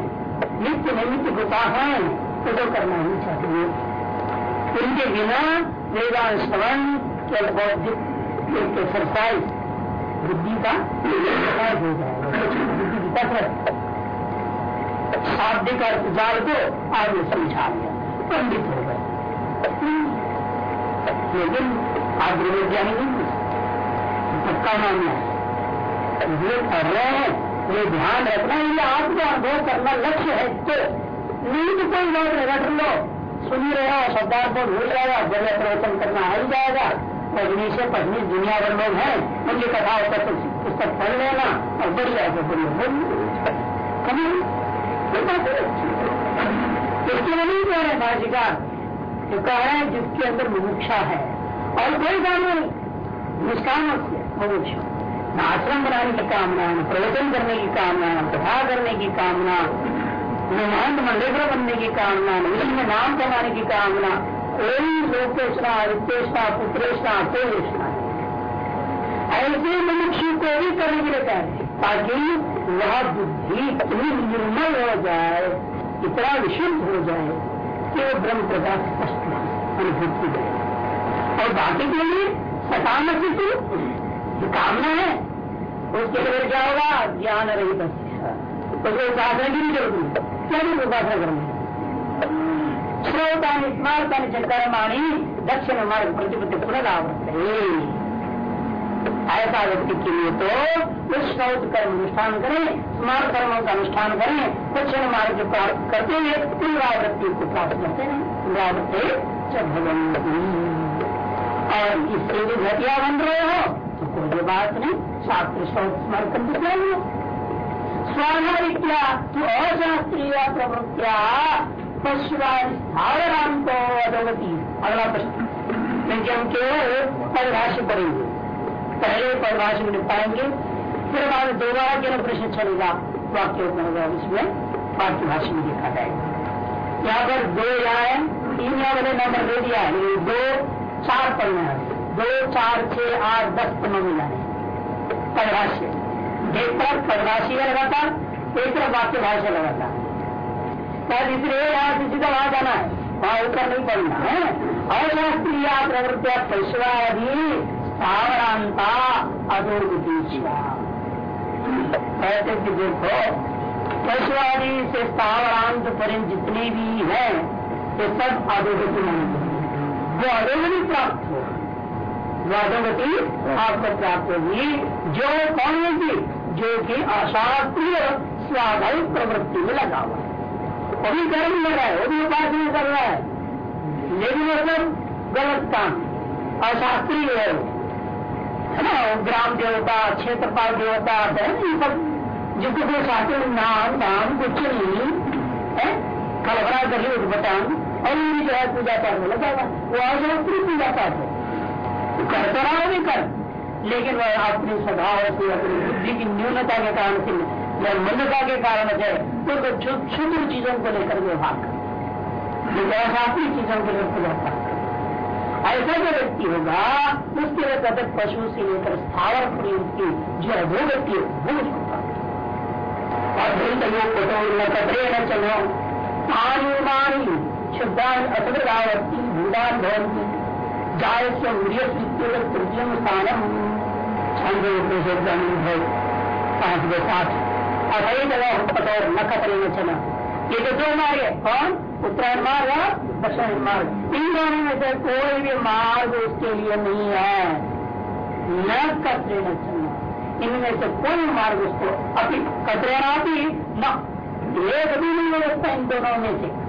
नित्य उपासना है तो तो करना ही चाहिए। इनके बिना वेदांत श्रवण केवल बौद्धिक एक्सरसाइज बुद्धि का शाब्दिक अर्थ जाल को आगे समझा दिया पंडित हो गए। लेकिन आप ब्रह्मज्ञानी नहीं पक्का मानना है ये कर रहे हैं, ये ध्यान रखना, ये आपको अनुभव करना लक्ष्य है तो तो कोई बात लो। सुन रहे हो को भूल जाएगा जगह प्रवचन करना आ ही जाएगा। रजनी से पत्नी दुनिया भर लोग हैं, उनकी कथा होकर तो पुस्तक पढ़ लेना, और बढ़िया से बढ़िया कभी इसके लिए नहीं कह रहे भाषिकार जो कह रहे हैं जिसके अंदर मुमुक्षा है। और कोई काम नहीं, निष्काम मुमुक्षा न आश्रम बनाने की कामना प्रवचन करने की कामना कथा करने की कामना महंत मंडेश्वर बनने की कामना, न विश्व में नाम कमाने की कामना, कोई लोकेशना वित्तेषणा पुत्रेषणा कोलेषणा ऐसे मनुष्य को भी करने के लिए कह ताकि वह बुद्धि इतनी निर्मल हो जाए, इतना विशुद्ध हो जाए, कि वो ब्रह्म प्रकाश स्पष्ट अनुभूति और बाकी के लिए सकाम जो कामना है, उसके लिए क्या होगा? ज्ञान रही बस उपासना की भी ज़रूरत नहीं क्या भी उपासना करनी श्रोतानि दक्षिण मार्ग प्रतिपत्ति पुनरावृत ऐसा व्यक्ति के लिए तो विश्वत कर्म अनुष्ठान करें स्मार्ट कर्मों का अनुष्ठान करें, दक्षिण मार्ग प्राप्त करते हुए पुनरावृत्ति को प्राप्त करते हैं पुनरावृत्ति च भगवंती और इससे जो घटिया बन रहे हो। तो कोई बात नहीं शास्त्र श्रोत स्मार्ट करते स्वाभाविक तो अशास्त्रीय प्रवृत्तिया पशुरांतो अधोगति। अगला प्रश्न। क्योंकि हम केवल परिभाष्य करेंगे पहले परिभाषा में निपटाएँगे। फिर बाद दोबारा केवल प्रश्न चलेगा। वाक्य इसमें वाक्य भाषा में देखा जाएगा यहाँ पर दो यहाँ है, तीन यहाँ वाले नंबर दे दिया है। दो, चार पढ़ना है। दो, चार, छह, आठ, दस में जाने परिभाष्य तरफ़ परिभाषी लगातार, एक तरफ़ वाक्य भाषा लगातार। शायद इसलिए यहाँ किसी का वहाँ जाना है। वहाँ ऊपर नहीं पड़ना है। अशास्त्रीय प्रवृत्तिया पैश्वादी स्थावरांता अधोगतीशिया कहते कि देखो पैश्वादी से स्थावरांत पर जितने भी हैं, ये सब अधोगति वो अधोगति प्राप्त हो वो अधोगति आपको प्राप्त होगी जो कौन होगी जो? कि अशास्त्रीय स्वाभाविक प्रवृत्ति में लगा हुआ वो भी कर्म ले रहा है वो भी उपासना कर रहा है। लेकिन वो सब गलत काम अशास्त्रीय है है ना ग्राम देवता, क्षेत्रपाल देवता है जिसको कोई शास्त्र नाम नाम, कुछ नहीं, है? कलबरा कर ही बतान और ये जो है पूजा पाठ में लगा वो अशास्त्रीय पूजा पाठ है। करता रहा भी कर। लेकिन वह अपने स्वभाव से अपनी बुद्धि की न्यूनता के कारण से या मंदता के कारण से तो क्षुद्र चीज़ों को लेकर व्यवहार शास्त्रीय चीज़ों को लेकर व्यवहार ऐसा जो व्यक्ति होगा, उसके लिए कहते पशु से लेकर स्थावर प्रेम की जो अधोगति है, वो होता और कपड़े न चलो पानी मानी शुद्धान असमृदावती भूदान, भवंती। जाय से उड़िय तृतीय स्थानम है, पाँच बे साठ अवैध कठोर न खतरे में चला। ये जो दो मार्ग कौन? उत्तरायण मार्ग और दक्षिण मार्ग। इन दोनों में से कोई भी मार्ग उसके लिए नहीं है। न कतरे न चलना इनमें से कोई मार्ग उसको अभी कतरे भी न। एक भी नहीं व्यवस्था इन दोनों में से।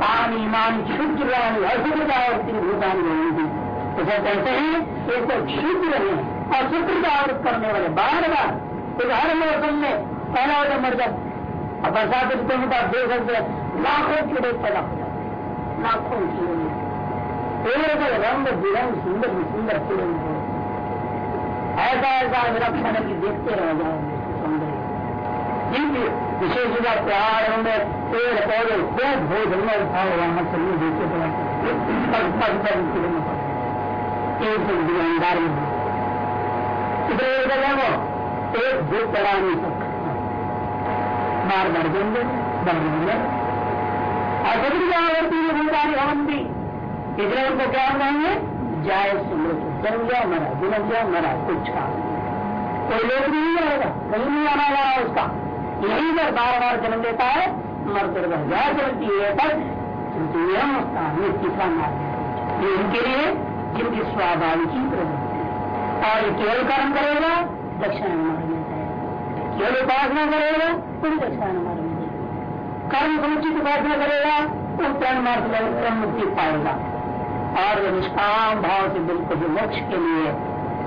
पानी मान शुद्ध रानी अशुद्ध और भूतान रहेगी तो कैसे हैं ये सब शुद्ध रहे और शुद्ध का करने वाले बार बार क्योंकि हर मौसम में पहला होता मर जाता और बरसात ऋतु में आप देख सकते लाखों कीड़े पैदा हो जाते लाखों कीड़े पेड़ का रंग बिरंग सुंदर सुंदर कीड़े ऐसा ऐसा विलक्षण की देखते रह जाएँगे। जिनकी विशेष प्यार होंगे पेड़, पौधे, खूब भोजन में उठाओ वहाँ से देखे तो पग पग पग एक जगह वो एक भूत बढ़ा नहीं सकता। बार बढ़ जाएँगे, बढ़ और दूसरी आवर्ती में भूतानी हवन भी। इधर उनको क्या कहेंगे? जाए सुमृत। जम गया मरा? जन्म गया मरा? कुछ का कोई लोग नहीं आएगा कहीं नहीं आना रहा उसका। यही पर बार बार जन्म देता है, मरते रह जाए चलती है स्थान में तीसरा मार्ग ये इनके लिए जिनकी स्वाभाविक ही प्रवृत्ति है। और केवल कर्म करेगा दक्षिणा मार्ग में केवल उपासना करेगा तो दक्षिणा मार्ग में कर्म समुचित उपासना करेगा तो उत्तरायण मार्ग में क्रम मुक्ति पाएगा। और निष्काम भाव से बिल्कुल मोक्ष के लिए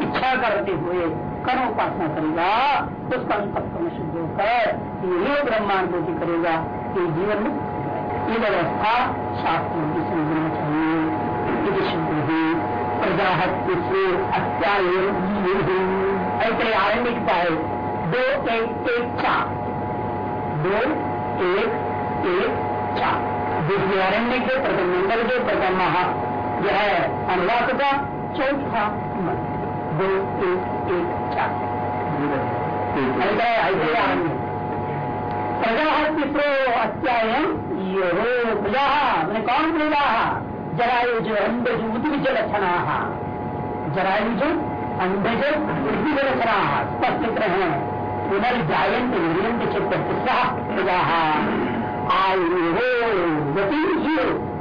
इच्छा करते हुए कर्म उपासना करेगा, उसका अंतकर्म शुद्ध होकर यही ब्रह्मानुभूति करेगा ये जीवन में व्यवस्था शास्त्रों की समझना चाहिए। से ऐसे आरण्यकता है दो एक एक चार। दो एक एक चार। दूसरे आरण्य के प्रथम मंडल के, प्रथम महा। जो है अनुवाद का चौथा दो एक एक चार। प्रजा तिसरो अत्यायम ये हो प्रजा मैंने कौन प्रजा जरायु जो अंडज उद्विज लक्षणा जरायु जो अंडज उद्विज लक्षणा स्पष्ट चित्र है पुनर्जायंत वीरंत चित्र तीसरा प्रजा। आयु हो गति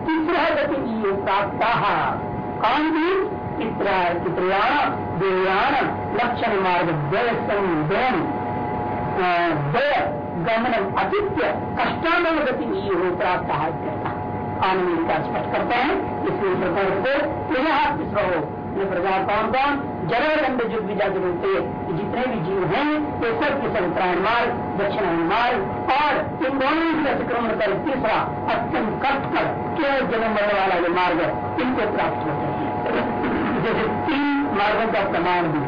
तीसरा गति प्राप्त। कौन भी? पितृयाण देवयान लक्षण मार्ग द्वयम गमनम अतिथ्य कष्टान गति हो प्राप्त कहता आनंद का स्पष्ट करते हैं? इसलिए प्रकार को तिसरा हो। प्रजा कौन कौन? जरागंध जो विजा के रूप जितने भी जीव हैं ये सब के सब मार्ग दक्षिणायन मार्ग और इन दोनों से अतिक्रमण कर तीसरा, अत्यंत कष्ट कर केवल जन्म मरने वाला ये मार्ग इनको प्राप्त होते हैं। जैसे तीन मार्गों का प्रमाण भी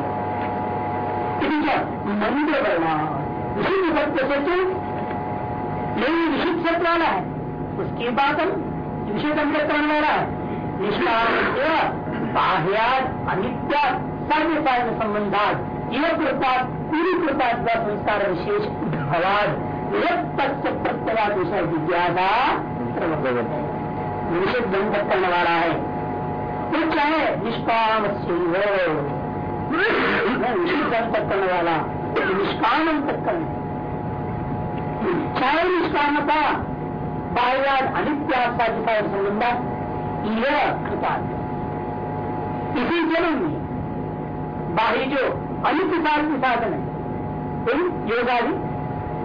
है मंदिर विशुद्ध सत्य सत्य यही विशुद्ध सत्य वाला है। उसकी बात हम विशुद्ध अंतकरण वाला है। निष्काम बाह्याद अनित्य संबंधात यह कृपा पूरी कृपा का संस्कार विशेष भवाद। प्रत्यवाद विषय जिज्ञासा निषेध बंध करने वाला है। वो चाहे निष्काम निषेध करने वाला निष्काम अंतकरण चाहे निष्कामता बाह्याद अनित्या साधिका संबंधा यह कृपा इसी जन्म में बाहरी जो अनित्य के साधन है योगादि,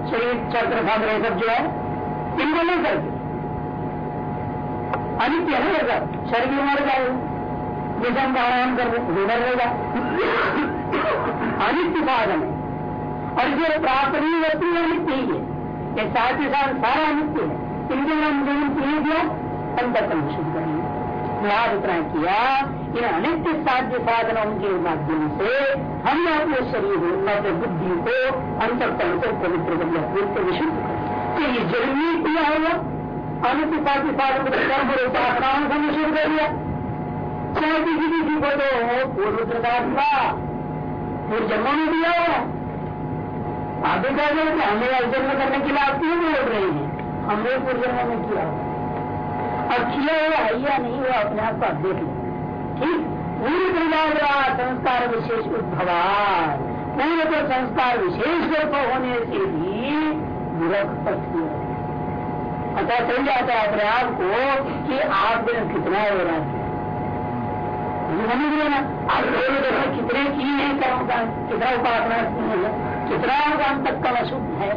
शरीर, चक्र भाग सब जो है, इनको नहीं करके अनित्य है अगर शरीर मर जाए जैसे हम आराम कर रहे मर रहेगा अनित्य साधन है और जो प्राप्त नहीं होती है अनित्य ही है। ये साथ ही साथ सारा अनित्य है। इनके नाम नहीं दिया अंतर शुद्ध करेंगे। प्रयास उतना किया, इन अनित्य साध्य साधनों के माध्यम से हमने अपने शरीर, अपने बुद्धि को, अंतकरण को पवित्र पूर्ण विशुद्ध तो ये ज़रूरी किया होगा अनित्य साध्य साधन को कर्म और उपासनाओं से निषेध कर दिया चाहे किसी किसी को तो पूर्व प्रकार का पूर्व जन्मों में दिया हुआ आगे क्या हमें जन्म करने के लिए आप क्यों बोल रहे हैं। हमने पूर्व जन्म में किया। और किया हुआ है या नहीं हुआ अपने आप को आप देख लो। ठीक? पूरी प्रजा संस्कार विशेष उद्भवार पूरे तो संस्कार विशेष रूप होने से भी विरक्त पता चल जाता है अपने आप को कि आप दिन कितना हो रहा है। समझ रहे ना आप लोग कितने की है कर्म कितना उपासना कितना काम तक का अशुद्ध है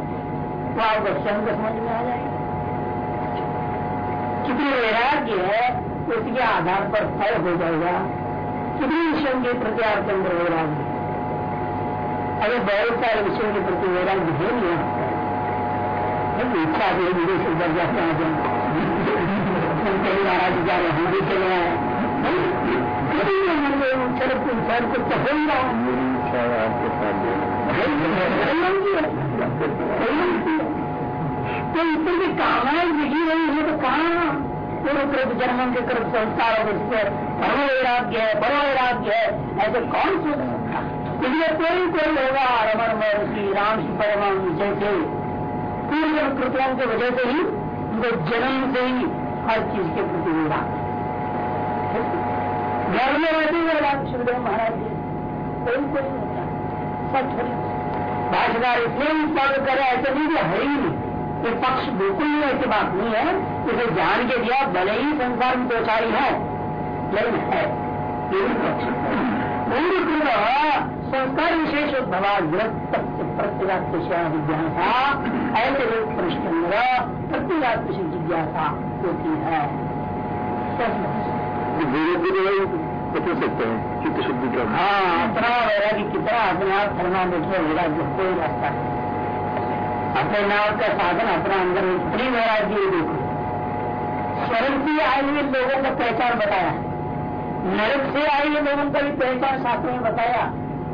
तो आप स्वयं को समझ में आ जाएगा कितनी वैराग्य है उसके आधार पर फल हो जाएगा कितने विषयों के प्रति आपके अंदर वैराग्य अगर बहुत सारे विषयों के प्रति वैराग्य है नहीं इच्छा भी विदेश उधर जाते हैं महाराज जा रहे हम भी चले आए चलो सर कुछ तो हो ही रहा तो इतनी कामनाएँ बिगी रही है तो कहा पूर्व कृत जन्म के कृत संस्कार परम वैराग्य है बड़ो वैराग्य है ऐसे कौन सोच सकता इसलिए कोई कोई होगा रमन राम श्री परम जैसे पूर्व कृतों की वजह से ही उनको जन्म से ही हर चीज़ के प्रति वैराग घर में रहते हुए राम सुखदेव महाराज जी, कोई कोई होता सच भाषाकार इसलिए स्वागत करे ऐसे नहीं है ही नहीं। ये पक्ष बिल्कुल नहीं ऐसी बात नहीं है। इसे जान के दिया, भले ही संसार में दोषारी है, लेकिन है। पूर्ण संस्कार विशेष उद्भवा विरक्त प्रत्येगात जिज्ञासा। ऐसे लोग के अंदर प्रत्येगात जिज्ञासा होती है। बता सकते हैं चित्त शुद्धि का हाँ अपना वैराग्य कितना अपने आप थर्मा देखिए वैराग्य कोई रास्ता अपने नाम का साधन अपना अंदर इतनी वैराग्य देखो। स्वर्ग से आए हुए लोगों का पहचान बताया। नरक से आए हुए लोगों का भी पहचान शास्त्र में बताया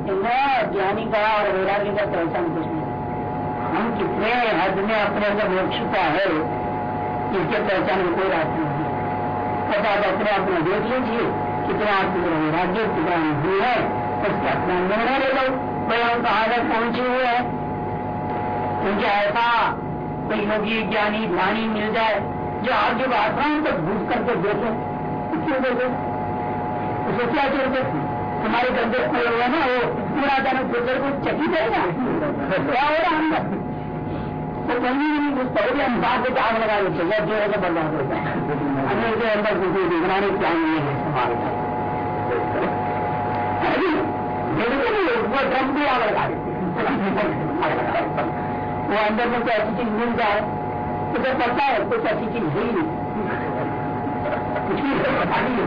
न ज्ञानी का और वैराग्य का पहचान कुछ नहीं। हम कितने हद में अपने अंदर मोक्षता है, इसके पहचान में कोई रास्ता नहीं। तब आप अपने देख लीजिए कितना आपके वैराग्य कितना नहीं है, उसके अपना निर्णय ले लो। भाई हम कहा तक पहुँचे हुए हैं? क्योंकि ऐसा कोई योगी, ज्ञानी, ध्यानी मिल जाए, जो आगे वासनाओं तक घूस करके देखे क्यों देखे। उसे क्या करते हमारे गंदे खोल हुआ ना वो पूरा जाने गुजर को चकी देगा क्या हो रहा अंदर? वो कहीं नहीं घुसता वो भी हम बात आग लगा देते हैं जो है बर्बाद होता है। अंदर घुसे देखना नहीं क्या नहीं है वो ड्रम भी वो अंदर में कोई ऐसी चीज़ मिल जाए तो जब पता है कुछ ऐसी चीज़ है ही नहीं कुछ भी पता नहीं है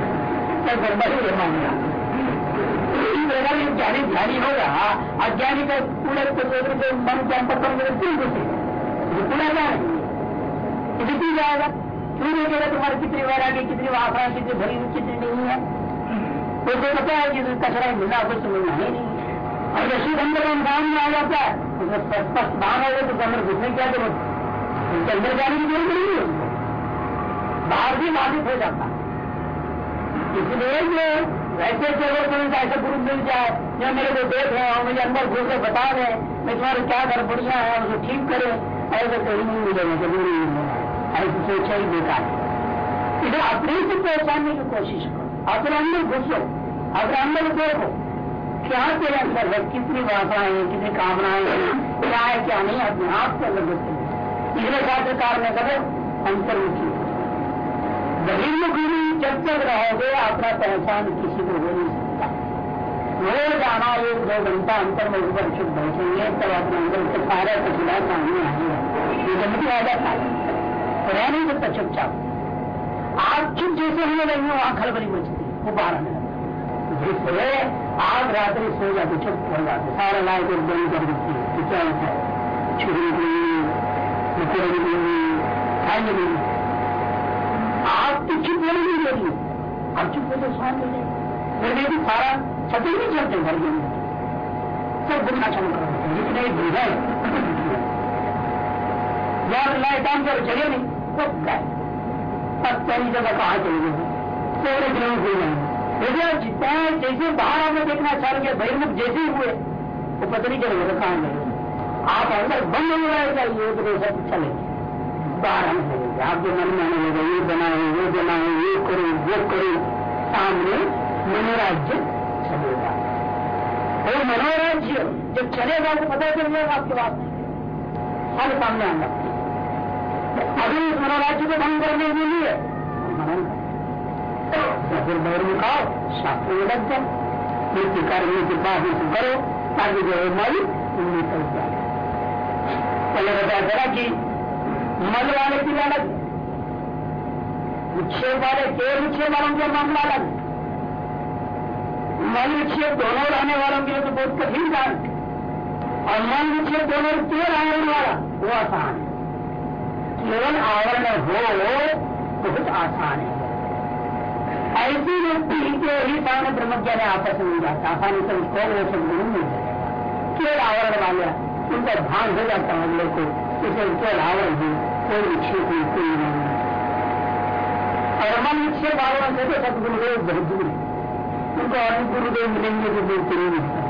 गड़बड़ ही है ज्ञानी ध्यानी होगा अज्ञानी का पूरे के मन के अंतर पर पूरा ज्ञान क्यों जाएगा क्यों नहीं देगा तुम्हारी, कितनी वैरागी कितनी वासना कितनी भरी हुई, कितनी नहीं है? उसको पता है कि कचरा मिला कुछ मिलना ही नहीं और जब शुद्ध अंदर इंसान में आ जाता है, उसमें स्पष्ट भाव है तो अंदर घुसने क्या ज़रूरत उनके अंदर जाने की ज़रूरत नहीं है। बाहर भी बाधित हो जाता इसलिए जो वैसे अगर कोई ऐसा गुरु मिल जाए, जो मेरे को देख रहे हो, मुझे अंदर घुस के बता रहे मैं तुम्हारे क्या घर बढ़िया है, उसे ठीक करें ऐसा कहीं नहीं मिलेगा ज़रूरी नहीं ऐसी सोचा ही। बेकार इधर अपने से पहचानने की कोशिश करो। अपने अंदर घुसो अपने अंदर देखो, क्या तेरे अंदर है, कितनी वासनाएँ हैं, कितनी कामनाएँ हैं, क्या है, क्या नहीं, अपने आप के अंदर घुसते इसलिए शास्त्रकार ने कहा अंतर्मुखी बहिर्मुखी जब तक रहोगे, अपना पहचान किसी को हो नहीं सकता। रोज आना एक दो घंटा अंतर में ऊपर चुप बैठेंगे, तब अपने अंदर से सारा कचरा सामने आएगा ये गंदगी आ जाता है। रह नहीं सकता चुपचाप। आप चुप जैसे होने लगे वहाँ खलबली मचती वो बाहर आने जिससे आप रात्रि सो जाते चुप हो जाते। सारा लाइट एक बंद कर देती है क्या होता है? छुरी खाएँगे नहीं आपकी चुप नहीं रही अब चुप होते स्वान मिल जाए। फिर भी सारा छते नहीं चलते घर में सब बुढ़ना शुरू कर जितने भी है यार काम करो चले नहीं। गए अब पहली जगह कहा चले गए पूरे दिनों हो। जाएँगे यदि आप जितना जैसे बाहर आपने देखना चालू किया बहिर्मुख जैसे ही हुए, वो पता नहीं चलेगा कहाँ गए आप अंदर बंद हो रहा चाहिए तो सब चलेंगे। बाहर आपके मन में आने ये बनाए ये बनाए ये करो, वो करो, सामने मनोराज्य चलेगा। और मनोराज्य जब चलेगा तो पता चल जाएगा आपके बात हर सामने आना। अभी मनोराज्य को भंग करने के लिए। मनन फिर बहिर्मुख आओ शास्त्र में लग जाओ। मृत्यु करने के बाद इसे करो, ताकि जो है मल निकल जाए पहले बताया जरा कि मल वाले की अलग विक्षेप वाले, केवल विक्षेप वालों के मामला अलग मल विक्षेप दोनों रहने वालों के लिए तो बहुत कठिन काम और मन विक्षेप दोनों केवल आवरण वाला, वो आसान है। केवल आवरण हो बहुत आसान है। ऐसी व्यक्ति के ही सामने ब्रह्मज्ञान आपस में मिल जाता आसानी से उसको वो सब मिल जाएगा केवल आवरण वाले, उनका भान हो जाता है अगले को। इसे केवल आवरण है। कोई विक्षेप नहीं, कोई नहीं। और मन विक्षेप आवरण से तो सदगुरुदेव बहुत दूर है। उनको और गुरुदेव मिलेंगे तो बिल्कुल नहीं।